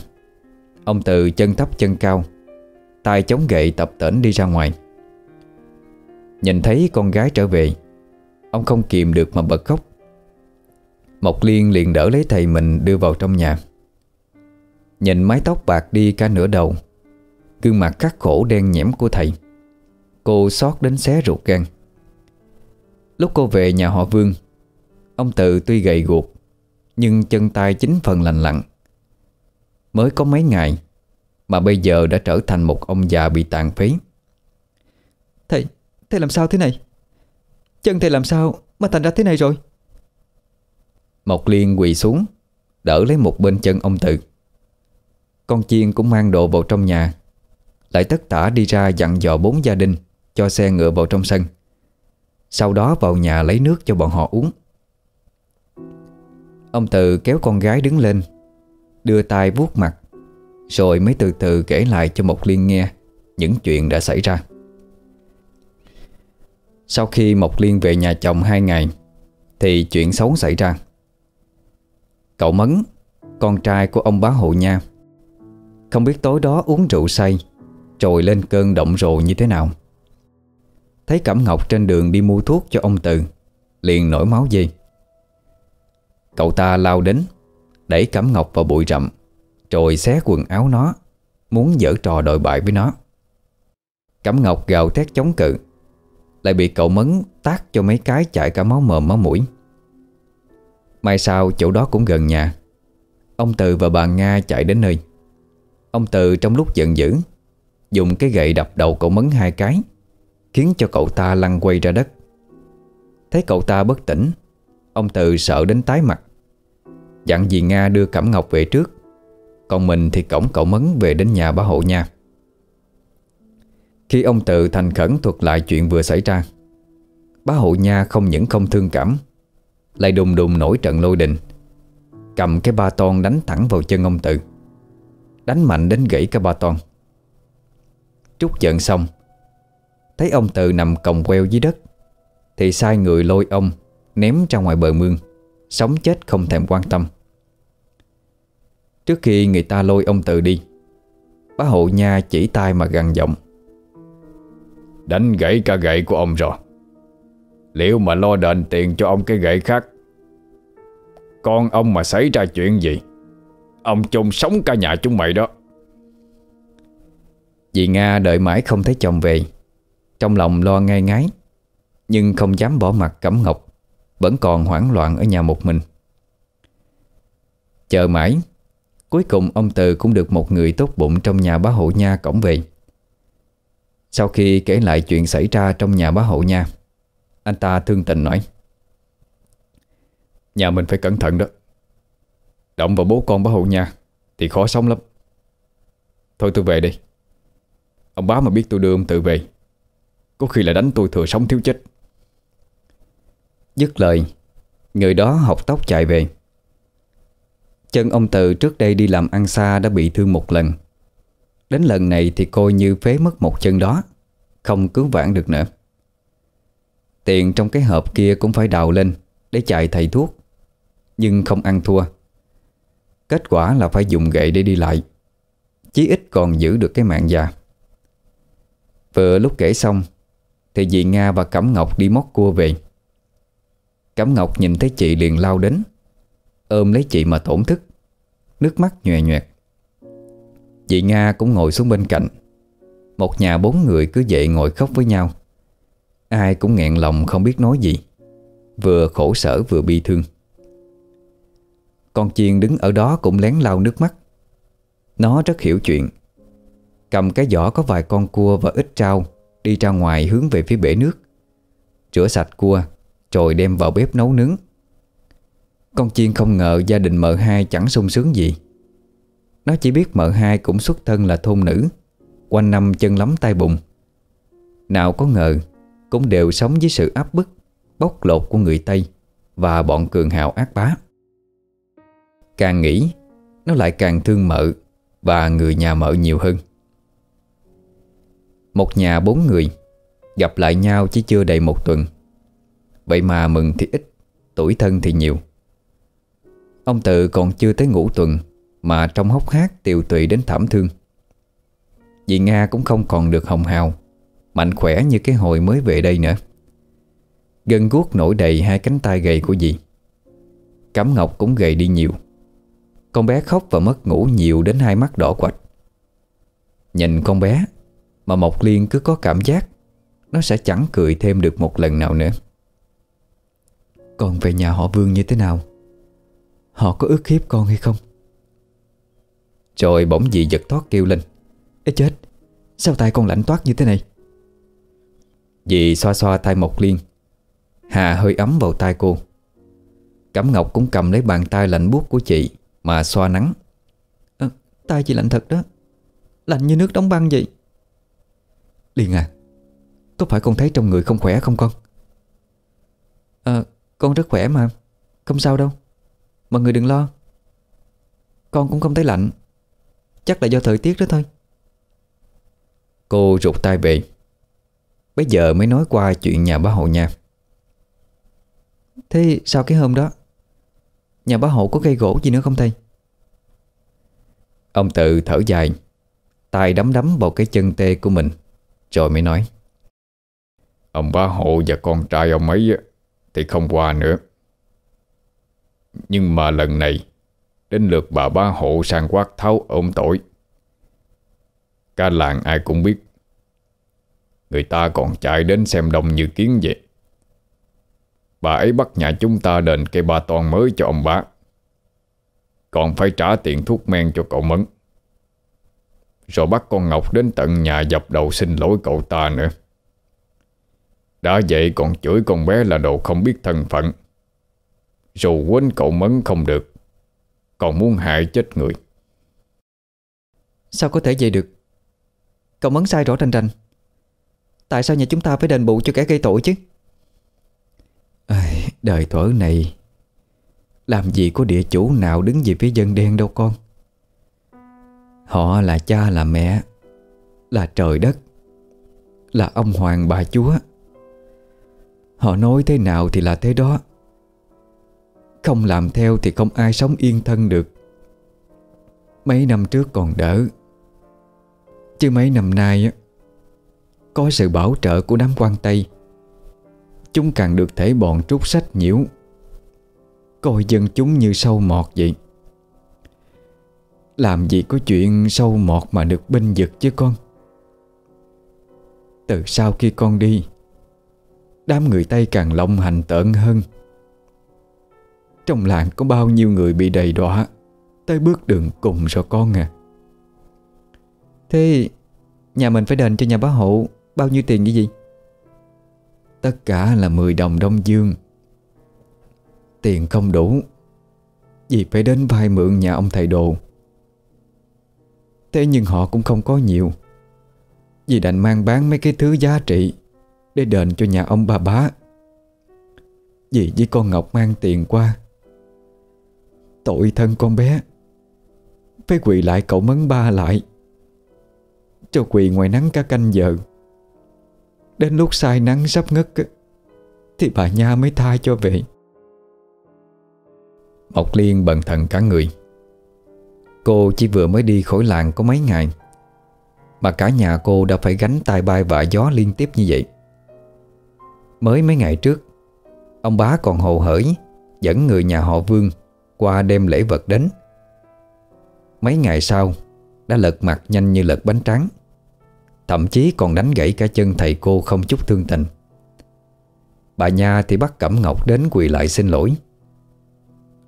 Ông Từ chân thấp chân cao, tay chống gậy tập tễnh đi ra ngoài. Nhìn thấy con gái trở về, Ông không kìm được mà bật khóc. Mộc Liên liền đỡ lấy thầy mình đưa vào trong nhà. Nhìn mái tóc bạc đi cả nửa đầu, Gương mặt khắc khổ đen nhẽm của thầy. Cô xót đến xé ruột gan. Lúc cô về nhà họ Vương Ông Tự tuy gầy guộc Nhưng chân tay chính phần lành lặn. Mới có mấy ngày Mà bây giờ đã trở thành một ông già bị tàn phế. Thầy, thầy làm sao thế này? Chân thầy làm sao mà thành ra thế này rồi? Mộc Liên quỳ xuống Đỡ lấy một bên chân ông Tự. Con chiên cũng mang đồ vào trong nhà Lại tất tả đi ra dặn dò bốn gia đình Cho xe ngựa vào trong sân. Sau đó vào nhà lấy nước cho bọn họ uống Ông Từ kéo con gái đứng lên, Đưa tay vuốt mặt, Rồi mới từ từ kể lại cho Mộc Liên nghe Những chuyện đã xảy ra. Sau khi Mộc Liên về nhà chồng hai ngày, Thì chuyện xấu xảy ra. Cậu Mấn, Con trai của ông bá hộ nha, Không biết tối đó uống rượu say Rồi lên cơn động rồ như thế nào. Thấy Cẩm Ngọc trên đường đi mua thuốc cho ông Từ, Liền nổi máu dây. Cậu ta lao đến, Đẩy Cẩm Ngọc vào bụi rậm Rồi xé quần áo nó, Muốn dở trò đòi bại với nó. Cẩm Ngọc gào thét chống cự, Lại bị cậu Mấn tác cho mấy cái chạy cả máu mồm máu mũi. Mai sau, chỗ đó cũng gần nhà. Ông Từ và bà Nga chạy đến nơi. Ông Từ trong lúc giận dữ, Dùng cái gậy đập đầu cậu Mấn hai cái, Khiến cho cậu ta lăn quay ra đất. Thấy cậu ta bất tỉnh, Ông Từ sợ đến tái mặt. Dặn dì Nga đưa Cẩm Ngọc về trước. Còn mình thì cổng cậu Mấn về đến nhà bá hộ nha. Khi ông tự thành khẩn thuật lại chuyện vừa xảy ra Bá hộ nha không những không thương cảm Lại đùng đùng nổi trận lôi đình. Cầm cái ba ton đánh thẳng vào chân ông tự, Đánh mạnh đến gãy cái ba ton. Trúc giận xong Thấy ông tự nằm còng queo dưới đất Thì sai người lôi ông Ném ra ngoài bờ mương Sống chết không thèm quan tâm. Trước khi người ta lôi ông Từ đi Bá hộ nha chỉ tay mà gằn giọng. Đánh gãy cả gậy của ông rồi. Liệu mà lo đền tiền cho ông cái gậy khác? Con ông mà xảy ra chuyện gì? Ông chung sống cả nhà chúng mày đó. Dì Nga đợi mãi không thấy chồng về. Trong lòng lo ngay ngái Nhưng không dám bỏ mặt Cẩm Ngọc Vẫn còn hoảng loạn ở nhà một mình. Chờ mãi Cuối cùng, ông Từ cũng được một người tốt bụng Trong nhà bá hộ nha cổng về. Sau khi kể lại chuyện xảy ra Trong nhà bá hộ nha, Anh ta thương tình nói, Nhà mình phải cẩn thận đó. Động vào bố con bá hộ nha Thì khó sống lắm. Thôi tôi về đi. Ông bá mà biết tôi đưa ông tự về, Có khi là đánh tôi thừa sống thiếu chết. Dứt lời, Người đó học tóc chạy về. Chân ông Từ trước đây đi làm ăn xa đã bị thương một lần. Đến lần này thì coi như phế mất một chân đó, Không cứu vãn được nữa. Tiền trong cái hộp kia cũng phải đào lên Để chạy thầy thuốc, Nhưng không ăn thua. Kết quả là phải dùng gậy để đi lại, Chí ít còn giữ được cái mạng già. Vừa lúc kể xong, Thì dì Nga và Cẩm Ngọc đi móc cua về. Cẩm Ngọc nhìn thấy chị liền lao đến Ôm lấy chị mà tổn thức Nước mắt nhòe nhòe. Chị Nga cũng ngồi xuống bên cạnh. Một nhà bốn người cứ dậy ngồi khóc với nhau. Ai cũng nghẹn lòng không biết nói gì. Vừa khổ sở vừa bi thương. Con chiên đứng ở đó cũng lén lau nước mắt. Nó rất hiểu chuyện. Cầm cái giỏ có vài con cua và ít rau Đi ra ngoài hướng về phía bể nước. Rửa sạch cua, Rồi đem vào bếp nấu nướng. Con chiên không ngờ gia đình mợ hai chẳng sung sướng gì. Nó chỉ biết mợ hai cũng xuất thân là thôn nữ, Quanh năm chân lắm tay bụng Nào có ngờ, Cũng đều sống với sự áp bức, Bóc lột của người Tây Và bọn cường hào ác bá. Càng nghĩ, Nó lại càng thương mợ Và người nhà mợ nhiều hơn. Một nhà bốn người Gặp lại nhau chỉ chưa đầy một tuần. Vậy mà mừng thì ít, Tuổi thân thì nhiều. Ông tự còn chưa tới ngủ tuần, Mà trong hốc hát tiều tụy đến thảm thương. Dì Nga cũng không còn được hồng hào, Mạnh khỏe như cái hồi mới về đây nữa. Gân guốc nổi đầy hai cánh tay gầy của dì. Cẩm Ngọc cũng gầy đi nhiều. Con bé khóc và mất ngủ nhiều đến hai mắt đỏ quạch. Nhìn con bé Mà Mộc Liên cứ có cảm giác, Nó sẽ chẳng cười thêm được một lần nào nữa. Còn về nhà họ Vương như thế nào? Họ có ức hiếp con hay không? Rồi bỗng dì giật thoát kêu lên. Ê chết. Sao tay con lạnh toát như thế này? Dì xoa xoa tay Mộc Liên Hà hơi ấm vào tay cô. Cẩm Ngọc cũng cầm lấy bàn tay lạnh buốt của chị Mà xoa nắng. À, Tay chị lạnh thật đó. Lạnh như nước đóng băng vậy. Liên à Có phải con thấy trong người không khỏe không con? À con rất khỏe mà. Không sao đâu Mọi người đừng lo. Con cũng không thấy lạnh. Chắc là do thời tiết đó thôi. Cô rụt tay về. Bây giờ mới nói qua chuyện nhà bá hộ nha. Thế sao cái hôm đó Nhà bá hộ có cây gỗ gì nữa không thầy? Ông tự thở dài tay đấm đấm vào cái chân tê của mình Rồi mới nói. Ông bá hộ và con trai ông ấy Thì không qua nữa nhưng mà lần này, Đến lượt bà ba hộ sang quát tháo ôm tội. Cả làng ai cũng biết, Người ta còn chạy đến xem đông như kiến vậy. Bà ấy bắt nhà chúng ta đền cây ba toàn mới cho ông bá. Còn phải trả tiền thuốc men cho cậu Mấn Rồi bắt con Ngọc đến tận nhà dập đầu xin lỗi cậu ta nữa. Đã vậy còn chửi con bé là đồ không biết thân phận. Dù quên cậu Mấn không được Còn muốn hại chết người. Sao có thể vậy được? Cậu Mấn sai rõ rành rành. Tại sao nhà chúng ta phải đền bù cho kẻ gây tội chứ? À, Đời thuở này. Làm gì có địa chủ nào đứng về phía dân đen đâu con. Họ là cha là mẹ Là trời đất Là ông hoàng bà chúa. Họ nói thế nào thì là thế đó. Không làm theo thì không ai sống yên thân được. Mấy năm trước còn đỡ. Chứ mấy năm nay Có sự bảo trợ của đám quan Tây. Chúng càng được thể bọn trút sách nhiễu. Coi dân chúng như sâu mọt vậy. Làm gì có chuyện sâu mọt mà được binh vực chứ con? Từ sau khi con đi, Đám người Tây càng lộng hành tợn hơn. Trong làng có bao nhiêu người bị đầy đọa. Tới bước đường cùng rồi con à Thế, nhà mình phải đền cho nhà bá hộ Bao nhiêu tiền như gì? Tất cả là 10 đồng Đông Dương. Tiền không đủ, Vì phải đến vay mượn nhà ông thầy đồ. Thế nhưng họ cũng không có nhiều, Vì đành mang bán mấy cái thứ giá trị Để đền cho nhà ông bà bá. Vì với con Ngọc mang tiền qua Tội thân con bé. Phải quỳ lại cậu mấn ba lại. Cho quỳ ngoài nắng cả canh giờ. Đến lúc sai nắng sắp ngất, Thì bà Nha mới tha cho về. Mộc Liên bần thần cả người. Cô chỉ vừa mới đi khỏi làng có mấy ngày, Mà cả nhà cô đã phải gánh tay bay vạ gió liên tiếp như vậy. Mới mấy ngày trước, Ông bá còn hồ hởi Dẫn người nhà họ Vương qua đem lễ vật đến. Mấy ngày sau, Đã lật mặt nhanh như lật bánh trắng Thậm chí còn đánh gãy cả chân thầy cô không chút thương tình. Bà Nha thì bắt Cẩm Ngọc đến quỳ lại xin lỗi.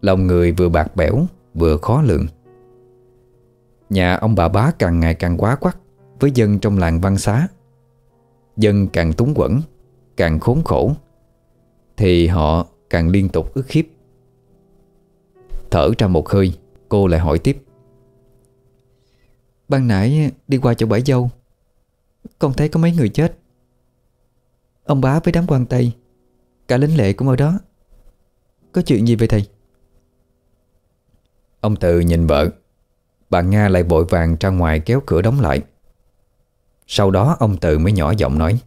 Lòng người vừa bạc bẽo, Vừa khó lượng Nhà ông bà bá càng ngày càng quá quắc Với dân trong làng văn xá. Dân càng túng quẫn, Càng khốn khổ, Thì họ càng liên tục ức khiếp Thở ra một hơi Cô lại hỏi tiếp. Ban nãy đi qua chỗ bãi dâu Con thấy có mấy người chết. Ông bá với đám quan Tây Cả lính lệ cũng ở đó. Có chuyện gì vậy thầy? Ông Tự nhìn vợ. Bà Nga lại vội vàng ra ngoài kéo cửa đóng lại. Sau đó ông Tự mới nhỏ giọng nói.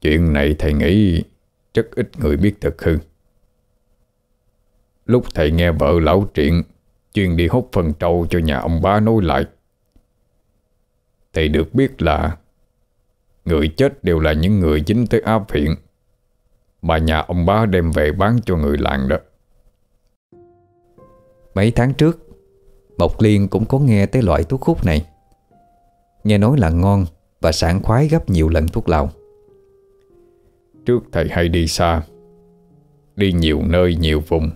Chuyện này thầy nghĩ Rất ít người biết thật hư Lúc thầy nghe vợ lão triện Chuyên đi hút phần trâu cho nhà ông bá nối lại. Thầy được biết là Người chết đều là những người dính tới áp hiện. Mà nhà ông bá đem về bán cho người làng đó. Mấy tháng trước Mộc Liên cũng có nghe tới loại thuốc hút này. Nghe nói là ngon Và sản khoái gấp nhiều lần thuốc lào. Trước thầy hay đi xa Đi nhiều nơi nhiều vùng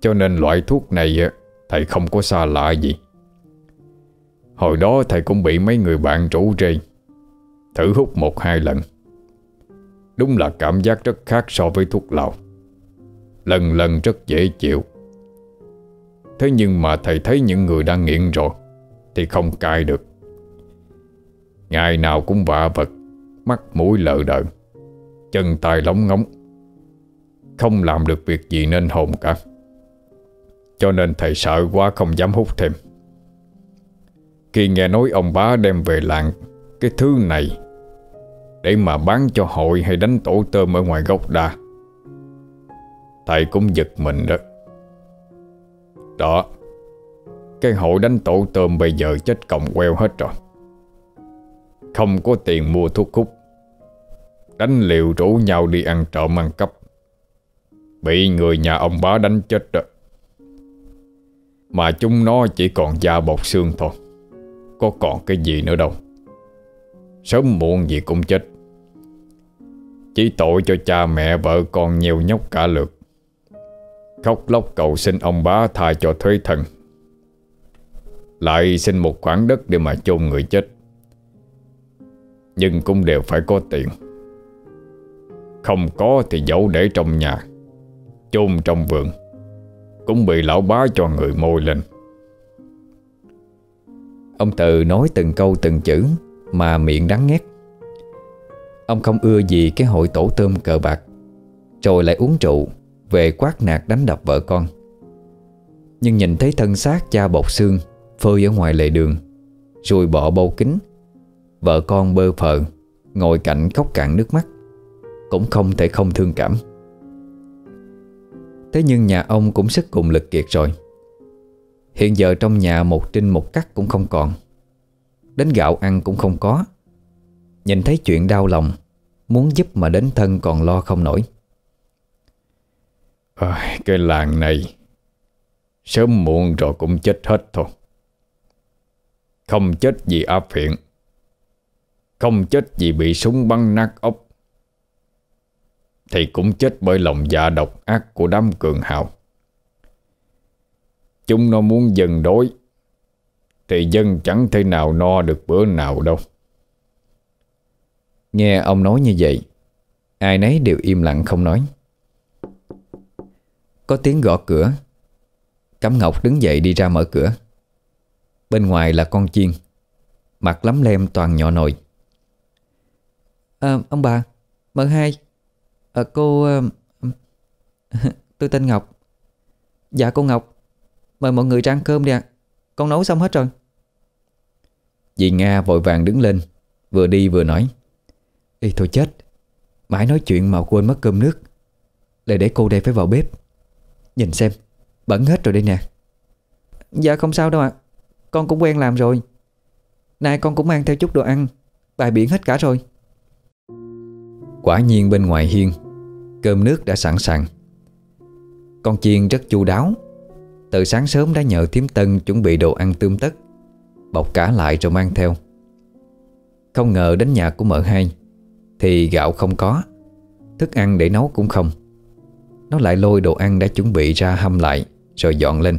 cho nên loại thuốc này Thầy không có xa lạ gì. Hồi đó thầy cũng bị mấy người bạn rủ rê, Thử hút một hai lần. Đúng là cảm giác rất khác so với thuốc lào. Lần lần rất dễ chịu. Thế nhưng mà thầy thấy những người đang nghiện rồi, Thì không cai được. Ngày nào cũng vạ vật, Mắt mũi lợ đợn Chân tay lóng ngóng. Không làm được việc gì nên hồn cả. Cho nên thầy sợ quá không dám hút thêm. Khi nghe nói ông bá đem về làng, Cái thứ này, Để mà bán cho hội hay đánh tổ tôm ở ngoài gốc đa. Thầy cũng giật mình đó. Đó, Cái hội đánh tổ tôm bây giờ chết còng queo hết rồi. Không có tiền mua thuốc hút. Đánh liều rủ nhau đi ăn trộm ăn cắp. Bị người nhà ông bá đánh chết rồi. Mà chúng nó chỉ còn da bọc xương thôi. Có còn cái gì nữa đâu. Sớm muộn gì cũng chết. Chỉ tội cho cha mẹ, vợ con nhiều nhóc cả lượt. Khóc lóc cầu xin ông bá tha cho thuế thần. Lại xin một khoản đất để mà chôn người chết. Nhưng cũng đều phải có tiền. Không có thì dẫu để trong nhà, chôn trong vườn. Cũng bị lão bá cho người môi lên. Ông Từ nói từng câu từng chữ Mà miệng đắng ngét Ông không ưa gì cái hội tổ tôm cờ bạc, Rồi lại uống rượu, Về quát nạt đánh đập vợ con. Nhưng nhìn thấy thân xác cha bọc xương, Phơi ở ngoài lề đường, Rồi bỏ bâu kính, Vợ con bơ phờ, Ngồi cạnh khóc cạn nước mắt, cũng không thể không thương cảm. Thế nhưng nhà ông cũng sức cùng lực kiệt rồi. Hiện giờ trong nhà một trinh một cắt cũng không còn. Đến gạo ăn cũng không có. Nhìn thấy chuyện đau lòng Muốn giúp mà đến thân còn lo không nổi. À, Cái làng này Sớm muộn rồi cũng chết hết thôi. Không chết vì áp hiện Không chết vì bị súng bắn nát ốc thì cũng chết bởi lòng dạ độc ác của đám cường hào. Chúng nó muốn dân đối Thì dân chẳng thể nào no được bữa nào đâu. Nghe ông nói như vậy Ai nấy đều im lặng không nói. Có tiếng gõ cửa. Cẩm Ngọc đứng dậy đi ra mở cửa. Bên ngoài là con chiên Mặt lắm lem toàn nhỏ nồi. À, Ông bà Mở hai à, Cô à, Tôi tên Ngọc. Dạ cô Ngọc. Mời mọi người ra ăn cơm đi ạ. Con nấu xong hết rồi. Dì Nga vội vàng đứng lên Vừa đi vừa nói. Ê thôi chết. Mãi nói chuyện mà quên mất cơm nước. Lại để cô đây phải vào bếp. Nhìn xem Bẩn hết rồi đây nè. Dạ không sao đâu ạ. Con cũng quen làm rồi. Nay con cũng mang theo chút đồ ăn. Bài biển hết cả rồi. Quả nhiên bên ngoài hiên Cơm nước đã sẵn sàng. Con chiên rất chu đáo. Từ sáng sớm đã nhờ thiếm tân Chuẩn bị đồ ăn tươm tất, Bọc cả lại rồi mang theo. Không ngờ đến nhà của mợ hai, Thì gạo không có, Thức ăn để nấu cũng không. Nó lại lôi đồ ăn đã chuẩn bị ra hâm lại, Rồi dọn lên.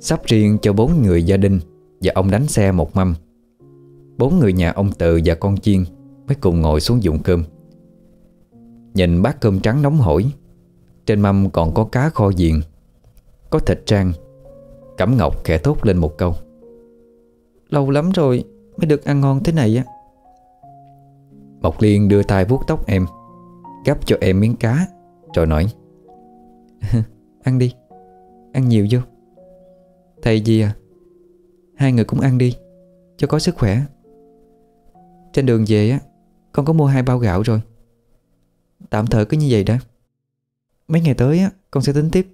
Sắp riêng cho bốn người gia đình Và ông đánh xe một mâm. Bốn người nhà ông tự và con Chiên Mới cùng ngồi xuống dụng cơm. Nhìn bát cơm trắng nóng hổi. Trên mâm còn có cá kho diền Có thịt trang Cẩm Ngọc khẽ thốt lên một câu. Lâu lắm rồi mới được ăn ngon thế này á. Mộc Liên đưa tay vuốt tóc em Gắp cho em miếng cá Rồi nói. Ăn đi Ăn nhiều vô. Thầy gì à? Hai người cũng ăn đi Cho có sức khỏe. Trên đường về á Con có mua hai bao gạo rồi Tạm thời cứ như vậy đã. Mấy ngày tới á, Con sẽ tính tiếp.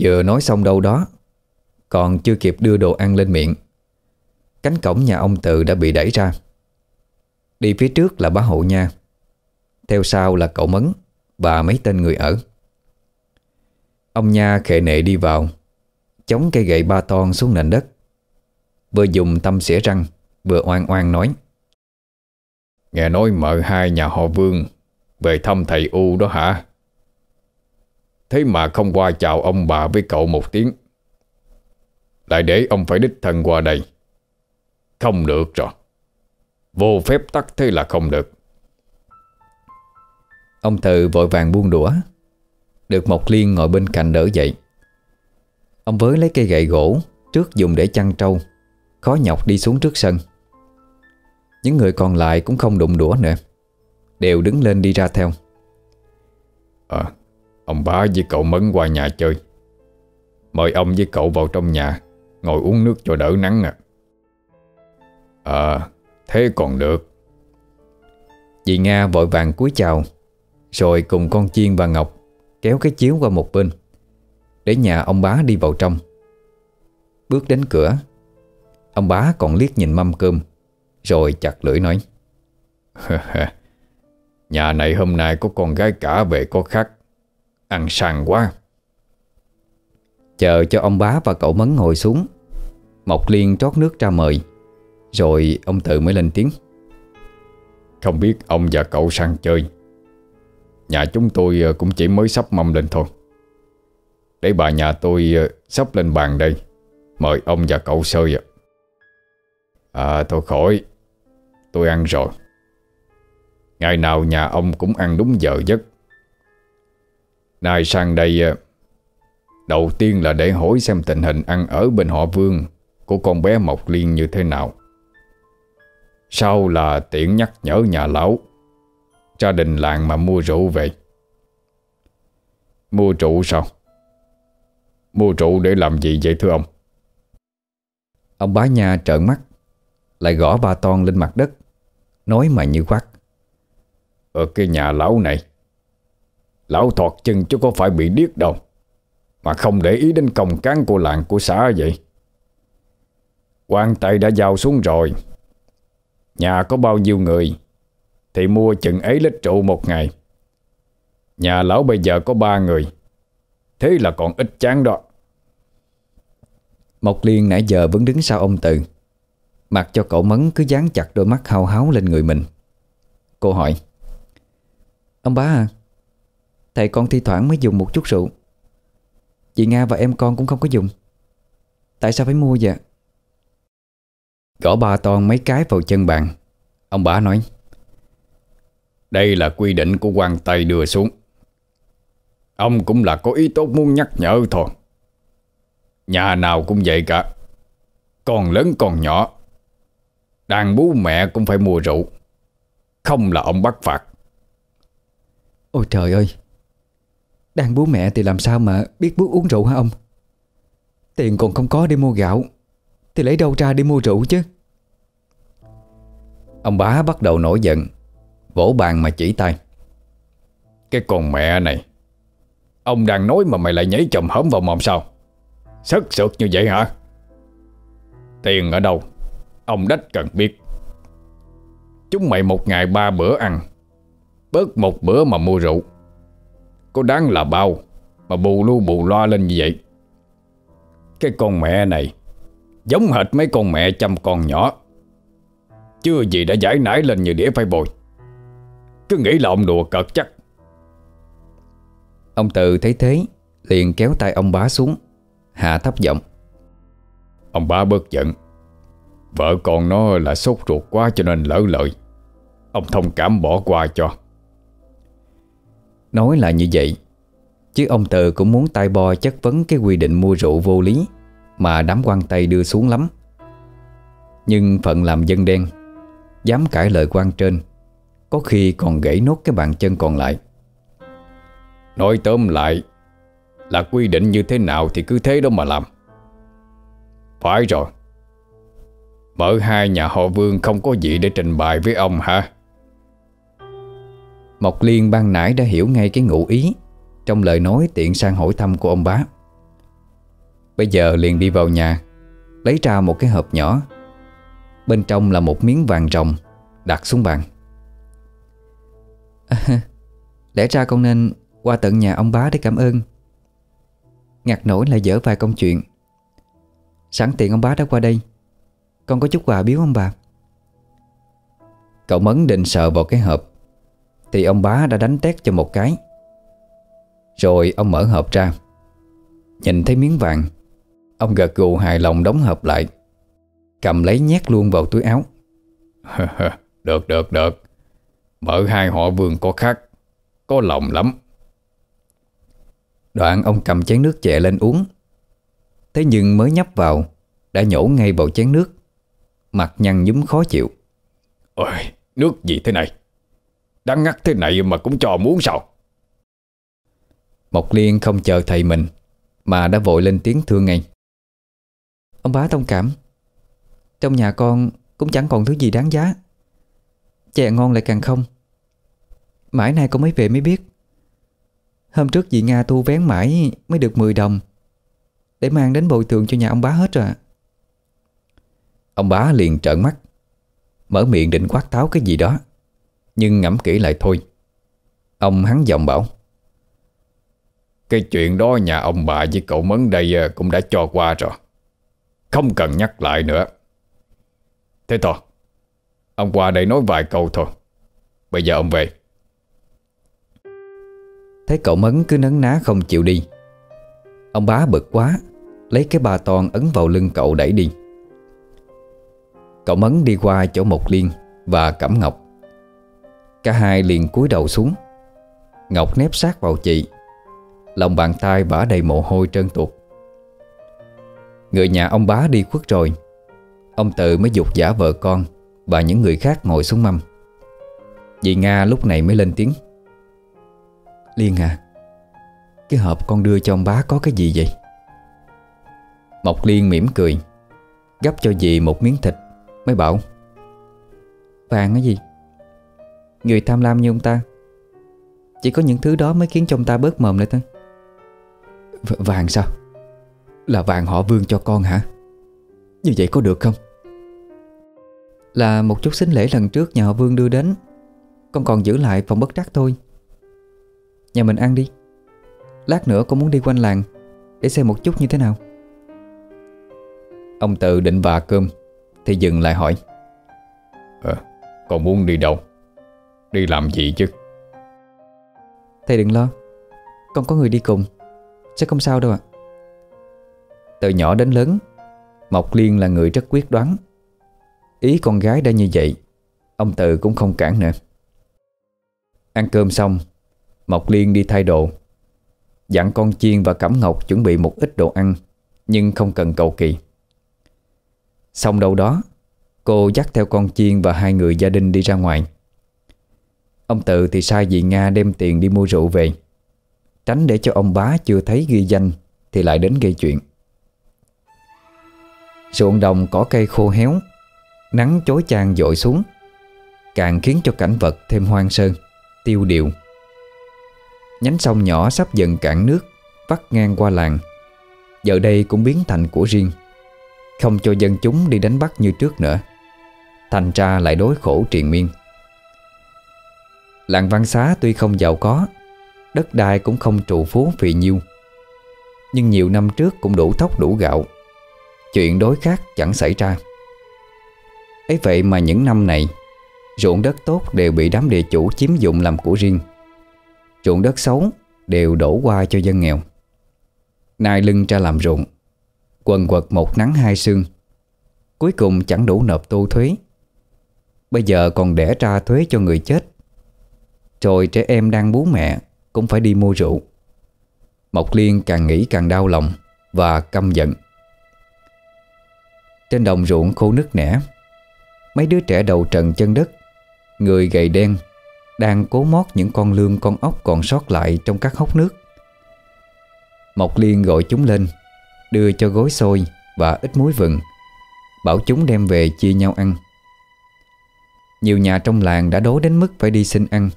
Vừa nói xong đâu đó, Còn chưa kịp đưa đồ ăn lên miệng, Cánh cổng nhà ông Tự đã bị đẩy ra. Đi phía trước là bá hộ nha, Theo sau là cậu Mấn Và mấy tên người ở. Ông Nha khệ nệ đi vào, Chống cây gậy ba ton xuống nền đất, Vừa dùng tâm xỉa răng, Vừa oan oan nói. Nghe nói mợ hai nhà họ Vương Về thăm thầy U đó hả? Thế mà không qua chào ông bà với cậu một tiếng. Lại để ông phải đích thân qua đây. Không được rồi. Vô phép tắc thế là không được. Ông Từ vội vàng buông đũa, Được Mộc Liên ngồi bên cạnh đỡ dậy. Ông với lấy cây gậy gỗ Trước dùng để chăn trâu, Khó nhọc đi xuống trước sân. Những người còn lại cũng không đụng đũa nữa. Đều đứng lên đi ra theo. À Ông bá với cậu Mấn qua nhà chơi. Mời ông với cậu vào trong nhà Ngồi uống nước cho đỡ nắng à. À Thế còn được. Dì Nga vội vàng cúi chào Rồi cùng con Chiên và Ngọc Kéo cái chiếu qua một bên Để nhà ông bá đi vào trong. Bước đến cửa Ông bá còn liếc nhìn mâm cơm rồi chặt lưỡi nói. Nhà này hôm nay có con gái cả về có khách, Ăn sàng quá. Chờ cho ông bá và cậu Mấn ngồi xuống. Mộc Liên trót nước ra mời. Rồi ông tự mới lên tiếng. Không biết ông và cậu sang chơi. Nhà chúng tôi ờ, cũng chỉ mới sắp mâm lên thôi. Để bà nhà tôi ờ, sắp lên bàn đây. Mời ông và cậu sơi À thôi khỏi. Tôi ăn rồi. Ngày nào nhà ông cũng ăn đúng giờ giấc. Nay sang đây ờ, Đầu tiên là để hỏi xem tình hình ăn ở bên họ Vương Của con bé Mộc Liên như thế nào. Sau là tiện nhắc nhở nhà lão. Gia đình làng mà mua rượu về. Mua rượu sao? Mua rượu để làm gì vậy thưa ông? Ông bá nhà trợn mắt, Lại gõ ba ton lên mặt đất. Nói mà như quát Ở cái nhà lão này Lão thọt chân chứ có phải bị điếc đâu Mà không để ý đến công cán của làng của xã vậy. Quan tay đã giao xuống rồi Nhà có bao nhiêu người Thì mua chừng ấy lít rượu một ngày. Nhà lão bây giờ có ba người Thế là còn ít chán đó. Mộc Liên nãy giờ vẫn đứng sau ông Từ Mặc cho cậu Mấn cứ dán chặt đôi mắt hao háo lên người mình. Cô hỏi, Ông bá à Thầy con thi thoảng mới dùng một chút rượu. Chị Nga và em con cũng không có dùng. Tại sao phải mua vậy? Gõ ba ton mấy cái vào chân bàn. Ông bá nói, Đây là quy định của quan tay đưa xuống. Ông cũng là có ý tốt muốn nhắc nhở thôi. Nhà nào cũng vậy cả. Còn lớn còn nhỏ Đàn bố mẹ cũng phải mua rượu. Không là ông bắt phạt. Ôi trời ơi. Đang bố mẹ thì làm sao mà biết bước uống rượu hả ông? Tiền còn không có để mua gạo. Thì lấy đâu ra để mua rượu chứ? Ông bá bắt đầu nổi giận. Vỗ bàn mà chỉ tay. Cái con mẹ này. Ông đang nói mà mày lại nhảy chồm hớm vào mồm sao? Sất sượt như vậy hả? Tiền ở đâu Ông đách cần biết. Chúng mày một ngày ba bữa ăn Bớt một bữa mà mua rượu. Có đáng là bao Mà bù lu bù loa lên như vậy? Cái con mẹ này Giống hệt mấy con mẹ chăm con nhỏ. Chưa gì đã giải nải lên như đĩa phai bồi. Cứ nghĩ là ông đùa cợt chắc. Ông Từ thấy thế Liền kéo tay ông bá xuống Hạ thấp giọng. Ông bá bớt giận Vợ con nó là sốt ruột quá cho nên lỡ lợi Ông thông cảm bỏ qua cho. Nói là như vậy Chứ ông Từ cũng muốn tay bo chất vấn cái quy định mua rượu vô lý Mà đám quan Tây đưa xuống lắm. Nhưng phận làm dân đen Dám cãi lời quan trên Có khi còn gãy nốt cái bàn chân còn lại. Nói tóm lại Là quy định như thế nào thì cứ thế đó mà làm. Phải rồi Mở hai nhà họ Vương không có gì để trình bày với ông hả? Mộc Liên ban nãy đã hiểu ngay cái ngụ ý Trong lời nói tiện sang hỏi thăm của ông bá. Bây giờ liền đi vào nhà Lấy ra một cái hộp nhỏ. Bên trong là một miếng vàng rồng Đặt xuống bàn. À, Lẽ ra con nên qua tận nhà ông bá để cảm ơn. Ngạc nổi lại dở vài công chuyện. Sẵn tiện ông bá đã qua đây. Con có chút quà biếu ông bà. Cậu Mấn định sợ vào cái hộp. Thì ông bá đã đánh tét cho một cái. Rồi ông mở hộp ra. Nhìn thấy miếng vàng Ông gật gù hài lòng đóng hộp lại. Cầm lấy nhét luôn vào túi áo. Được được được. Mở hai họ vườn có khác. Có lòng lắm. Đoạn ông cầm chén nước chè lên uống. Thế nhưng mới nhấp vào Đã nhổ ngay vào chén nước Mặt nhăn nhúm khó chịu. Ôi nước gì thế này? Đắng ngắt thế này mà cũng cho muốn sao? Mộc Liên không chờ thầy mình Mà đã vội lên tiếng thương ngay. Ông bá thông cảm. Trong nhà con cũng chẳng còn thứ gì đáng giá. Chè ngon lại càng không. Mãi nay con mới về mới biết. Hôm trước chị Nga thu vén mãi mới được 10 đồng Để mang đến bồi thường cho nhà ông bá hết rồi Ông bá liền trợn mắt. Mở miệng định quát tháo cái gì đó, Nhưng ngẫm kỹ lại thôi. Ông hắn giọng bảo, Cái chuyện đó nhà ông bà với cậu Mấn đây à, cũng đã cho qua rồi. Không cần nhắc lại nữa. Thế thôi, Ông qua đây nói vài câu thôi. Bây giờ ông về. Thấy cậu Mấn cứ nấn ná không chịu đi, Ông bá bực quá, Lấy cái ba toàn ấn vào lưng cậu đẩy đi. Cậu Mấn đi qua chỗ Mộc Liên Và Cẩm Ngọc. Cả hai liền cúi đầu xuống. Ngọc nép sát vào chị. Lòng bàn tay bả đầy mồ hôi trơn tuột. Người nhà ông bá đi khuất rồi. Ông tự mới dục giả vợ con Và những người khác ngồi xuống mâm. Dì Nga lúc này mới lên tiếng. Liên à Cái hộp con đưa cho ông bá có cái gì vậy? Mộc Liên mỉm cười Gấp cho dì một miếng thịt. Mới bảo, Vàng cái gì? Người tham lam như ông ta. Chỉ có những thứ đó mới khiến cho ông ta bớt mồm lại thôi. V, Vàng sao? Là vàng họ vương cho con hả? Như vậy có được không? Là một chút xính lễ lần trước nhà họ vương đưa đến. Con còn giữ lại phòng bất trắc thôi. Nhà mình ăn đi. Lát nữa con muốn đi quanh làng Để xem một chút như thế nào. Ông tự định vạ cơm. Thì dừng lại hỏi. Ờ, con muốn đi đâu? Đi làm gì chứ? Thầy đừng lo. Con có người đi cùng. Sẽ không sao đâu ạ. Từ nhỏ đến lớn Mộc Liên là người rất quyết đoán. Ý con gái đã như vậy Ông Tự cũng không cản nữa. Ăn cơm xong Mộc Liên đi thay đồ. Dặn con Chiên và Cẩm Ngọc chuẩn bị một ít đồ ăn Nhưng không cần cầu kỳ Xong đâu đó, Cô dắt theo con Chiên và hai người gia đình đi ra ngoài. Ông Tự thì sai dì Nga đem tiền đi mua rượu về. Tránh để cho ông bá chưa thấy ghi danh Thì lại đến gây chuyện. Ruộng đồng cỏ cây khô héo, Nắng chói chang dội xuống, Càng khiến cho cảnh vật thêm hoang sơn Tiêu điều. Nhánh sông nhỏ sắp dần cạn nước, Vắt ngang qua làng. Giờ đây cũng biến thành của riêng. Không cho dân chúng đi đánh bắt như trước nữa. Thành ra lại đối khổ triền miên. Làng Văn Xá tuy không giàu có, Đất đai cũng không trụ phú phì nhiêu. Nhưng nhiều năm trước cũng đủ thóc đủ gạo. Chuyện đối khác chẳng xảy ra. Ấy vậy mà những năm này, Ruộng đất tốt đều bị đám địa chủ chiếm dụng làm của riêng. Ruộng đất xấu đều đổ qua cho dân nghèo. Nai lưng ra làm ruộng Quần quật một nắng hai sương. Cuối cùng chẳng đủ nộp tu thuế. Bây giờ còn đẻ ra thuế cho người chết. Rồi trẻ em đang bú mẹ Cũng phải đi mua rượu. Mộc Liên càng nghĩ càng đau lòng Và căm giận. Trên đồng ruộng khô nứt nẻ, Mấy đứa trẻ đầu trần chân đất, Người gầy đen Đang cố mót những con lương con ốc còn sót lại Trong các hốc nước. Mộc Liên gọi chúng lên. Đưa cho gối xôi và ít muối vừng. Bảo chúng đem về chia nhau ăn. Nhiều nhà trong làng đã đố đến mức phải đi xin ăn.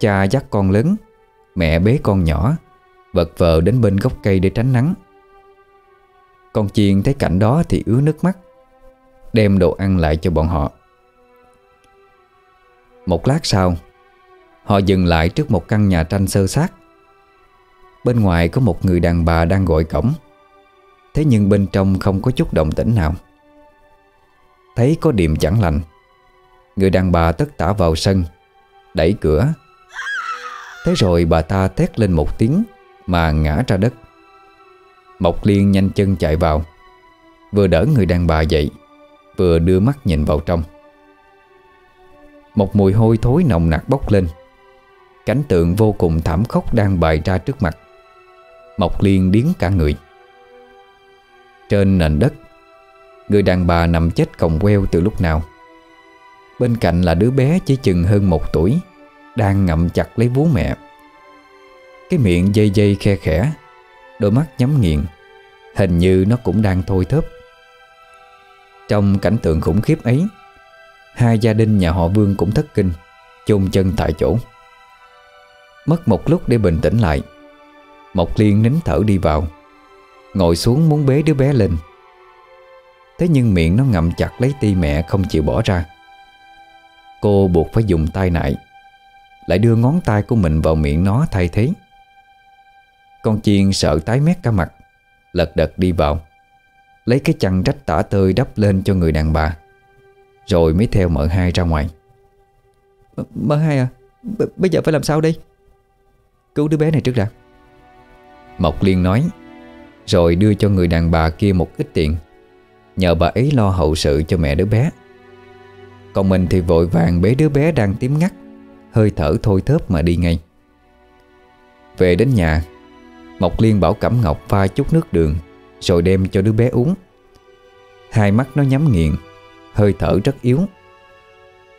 Cha dắt con lớn, Mẹ bế con nhỏ, Vật vờ đến bên gốc cây để tránh nắng. Con chiên thấy cảnh đó thì ứa nước mắt, Đem đồ ăn lại cho bọn họ. Một lát sau, Họ dừng lại trước một căn nhà tranh sơ sát. Bên ngoài có một người đàn bà đang gọi cổng. Thế nhưng bên trong không có chút động tĩnh nào. Thấy có điểm chẳng lành, Người đàn bà tất tả vào sân, Đẩy cửa. Thế rồi bà ta thét lên một tiếng Mà ngã ra đất. Mộc Liên nhanh chân chạy vào, Vừa đỡ người đàn bà dậy, Vừa đưa mắt nhìn vào trong. Một mùi hôi thối nồng nặc bốc lên. Cảnh tượng vô cùng thảm khốc đang bày ra trước mặt. Mộc Liên điến cả người. Trên nền đất. Người đàn bà nằm chết còng queo từ lúc nào. Bên cạnh là đứa bé chỉ chừng hơn một tuổi, Đang ngậm chặt lấy vú mẹ. Cái miệng dây dây khe khẽ, Đôi mắt nhắm nghiền. Hình như nó cũng đang thôi thớp. Trong cảnh tượng khủng khiếp ấy, Hai gia đình nhà họ Vương cũng thất kinh, chôn chân tại chỗ. Mất một lúc để bình tĩnh lại. Mộc Liên nín thở đi vào. Ngồi xuống muốn bế đứa bé lên. Thế nhưng miệng nó ngậm chặt lấy ti mẹ không chịu bỏ ra. Cô buộc phải dùng tay nại Lại đưa ngón tay của mình vào miệng nó thay thế. Con chiên sợ tái mét cả mặt Lật đật đi vào Lấy cái chăn rách tả tơi đắp lên cho người đàn bà Rồi mới theo mợ hai ra ngoài. Mợ hai à? B Bây giờ phải làm sao đây? Cứu đứa bé này trước đã. Mộc Liên nói rồi đưa cho người đàn bà kia một ít tiền. Nhờ bà ấy lo hậu sự cho mẹ đứa bé. Còn mình thì vội vàng bế đứa bé đang tím ngắt, Hơi thở thôi thớp mà đi ngay. Về đến nhà, Mộc Liên bảo Cẩm Ngọc pha chút nước đường, Rồi đem cho đứa bé uống. Hai mắt nó nhắm nghiền, Hơi thở rất yếu.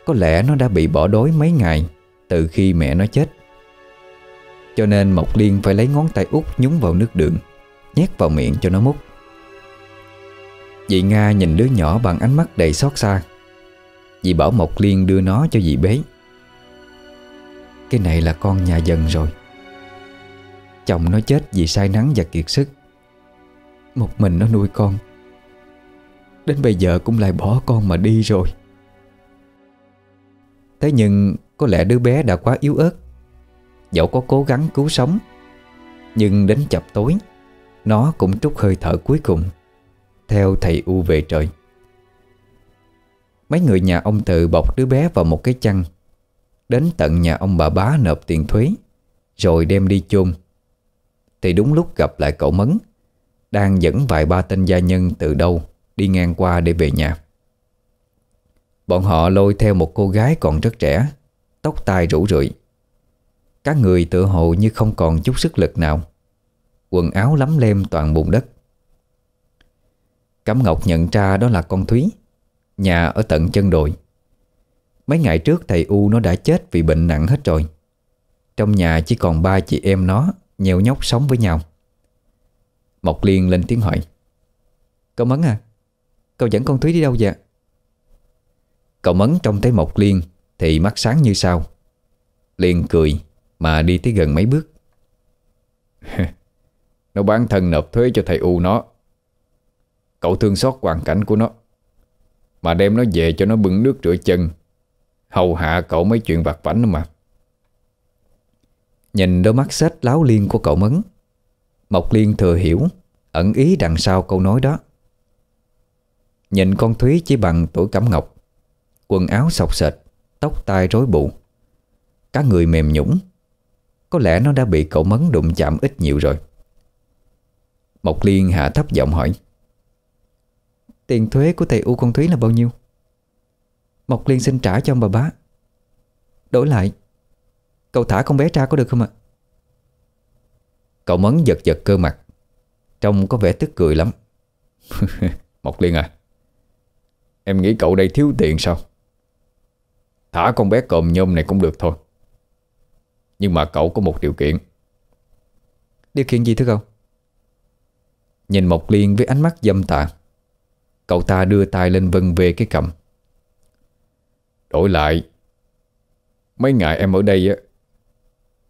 Có lẽ nó đã bị bỏ đói mấy ngày Từ khi mẹ nó chết. Cho nên Mộc Liên phải lấy ngón tay út nhúng vào nước đường. Nhét vào miệng cho nó mút. Dì Nga nhìn đứa nhỏ bằng ánh mắt đầy xót xa. Dì bảo Mộc Liên đưa nó cho dì bế. Cái này là con nhà dần rồi. Chồng nó chết vì say nắng và kiệt sức. Một mình nó nuôi con. Đến bây giờ cũng lại bỏ con mà đi rồi. Thế nhưng có lẽ đứa bé đã quá yếu ớt. Dẫu có cố gắng cứu sống, Nhưng đến chập tối nó cũng trút hơi thở cuối cùng. Theo thầy U về trời. Mấy người nhà ông Tự bọc đứa bé vào một cái chăn. Đến tận nhà ông bà bá nộp tiền thuế, Rồi đem đi chôn. Thì đúng lúc gặp lại cậu Mấn, Đang dẫn vài ba tên gia nhân từ đâu Đi ngang qua để về nhà. Bọn họ lôi theo một cô gái còn rất trẻ, Tóc tai rủ rượi. Các người tự hồ như không còn chút sức lực nào. Quần áo lắm lem toàn bùn đất. Cẩm Ngọc nhận ra đó là con Thúy, Nhà ở tận chân đồi. Mấy ngày trước thầy U nó đã chết vì bệnh nặng hết rồi. Trong nhà chỉ còn ba chị em nó nhèo nhóc sống với nhau. Mộc Liên lên tiếng hỏi, Cậu Mấn à Cậu dẫn con Thúy đi đâu vậy? Cậu Mấn trông thấy Mộc Liên Thì mắt sáng như sao. Liên cười Mà đi tới gần mấy bước. Nó bán thân nộp thuế cho thầy U nó. Cậu thương xót hoàn cảnh của nó. Mà đem nó về cho nó bưng nước rửa chân. Hầu hạ cậu mấy chuyện vặt vảnh mà. Nhìn đôi mắt xếp láo liên của cậu Mấn, Mộc Liên thừa hiểu, Ẩn ý đằng sau câu nói đó. Nhìn con Thúy chỉ bằng tuổi cẩm ngọc, Quần áo sọc sệt, Tóc tai rối bù, Cả người mềm nhũng. Có lẽ nó đã bị cậu Mấn đụng chạm ít nhiều rồi. Mộc Liên hạ thấp giọng hỏi. Tiền thuế của thầy U con Thúy là bao nhiêu? Mộc Liên xin trả cho ông bà bá. Đổi lại Cậu thả con bé ra có được không ạ? Cậu Mấn giật giật cơ mặt. Trông có vẻ tức cười lắm. Mộc Liên à Em nghĩ cậu đây thiếu tiền sao? Thả con bé còm nhôm này cũng được thôi. Nhưng mà cậu có một điều kiện. Điều kiện gì thưa cậu Nhìn Mộc Liên với ánh mắt dâm tà. Cậu ta đưa tay lên vân về cái cầm. Đổi lại. Mấy ngày em ở đây á,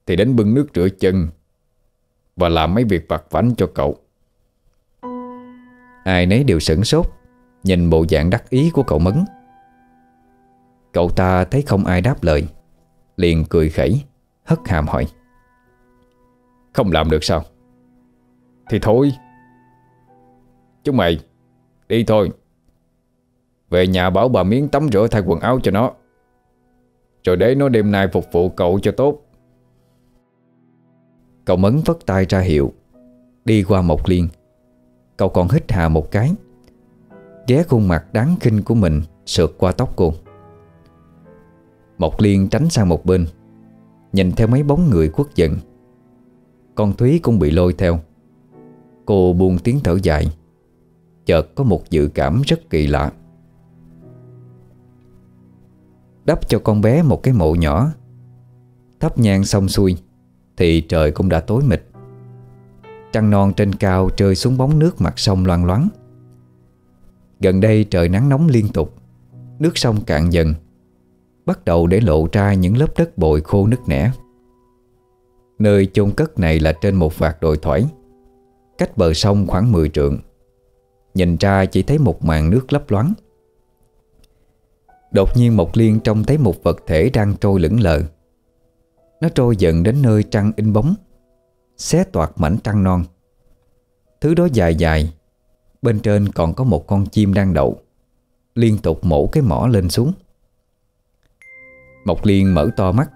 Thì đến bưng nước rửa chân Và làm mấy việc vặt vảnh cho cậu. Ai nấy đều sửng sốt, Nhìn bộ dạng đắc ý của cậu Mấn. Cậu ta thấy không ai đáp lời, Liền cười khẩy, Hất hàm hỏi. Không làm được sao? Thì thôi Chúng mày, Đi thôi. Về nhà bảo bà Miếng tắm rửa thay quần áo cho nó. Rồi để nó đêm nay phục vụ cậu cho tốt. Cậu Mấn vất tay ra hiệu. Đi qua Mộc Liên Cậu còn hít hà một cái. Ghé khuôn mặt đáng kinh của mình Sượt qua tóc cô. Mộc Liên tránh sang một bên. Nhìn theo mấy bóng người khuất giận Con Thúy cũng bị lôi theo. Cô buông tiếng thở dài. Chợt có một dự cảm rất kỳ lạ. Đắp cho con bé một cái mộ nhỏ. Thắp nhang xong xuôi, Thì trời cũng đã tối mịt. Trăng non trên cao rơi xuống bóng nước mặt sông loang loáng. Gần đây trời nắng nóng liên tục, Nước sông cạn dần, Bắt đầu để lộ ra những lớp đất bồi khô nứt nẻ. Nơi chôn cất này là trên một vạt đồi thoải, Cách bờ sông khoảng 10 trượng. Nhìn ra chỉ thấy một màn nước lấp loáng. Đột nhiên Mộc Liên trông thấy một vật thể đang trôi lững lờ. Nó trôi dần đến nơi trăng in bóng, Xé toạc mảnh trăng non. Thứ đó dài dài, Bên trên còn có một con chim đang đậu, Liên tục mổ cái mỏ lên xuống. Mộc Liên mở to mắt,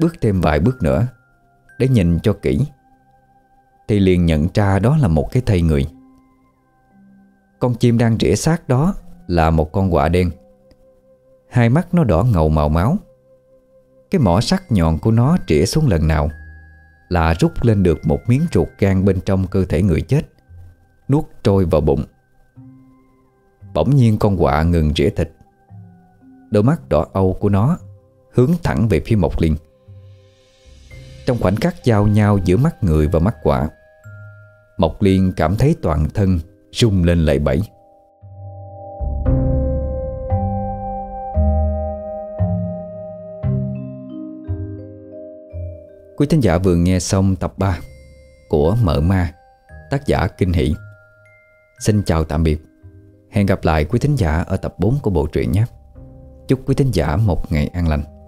Bước thêm vài bước nữa, Để nhìn cho kỹ. Thì liền nhận ra đó là một cái thây người. Con chim đang rỉa xác đó Là một con quạ đen. Hai mắt nó đỏ ngầu màu máu. Cái mỏ sắc nhọn của nó trĩa xuống lần nào Là rút lên được một miếng ruột gan bên trong cơ thể người chết, Nuốt trôi vào bụng. Bỗng nhiên con quạ ngừng rỉa thịt. Đôi mắt đỏ âu của nó Hướng thẳng về phía Mộc Liên. Trong khoảnh khắc giao nhau giữa mắt người và mắt quạ, Mộc Liên cảm thấy toàn thân rung lên lại bẫy Quý thính giả vừa nghe xong tập 3 của Mợ Ma, tác giả Kinh Hỷ. Xin chào tạm biệt. Hẹn gặp lại quý thính giả ở tập 4 của bộ truyện nhé. Chúc quý thính giả một ngày an lành.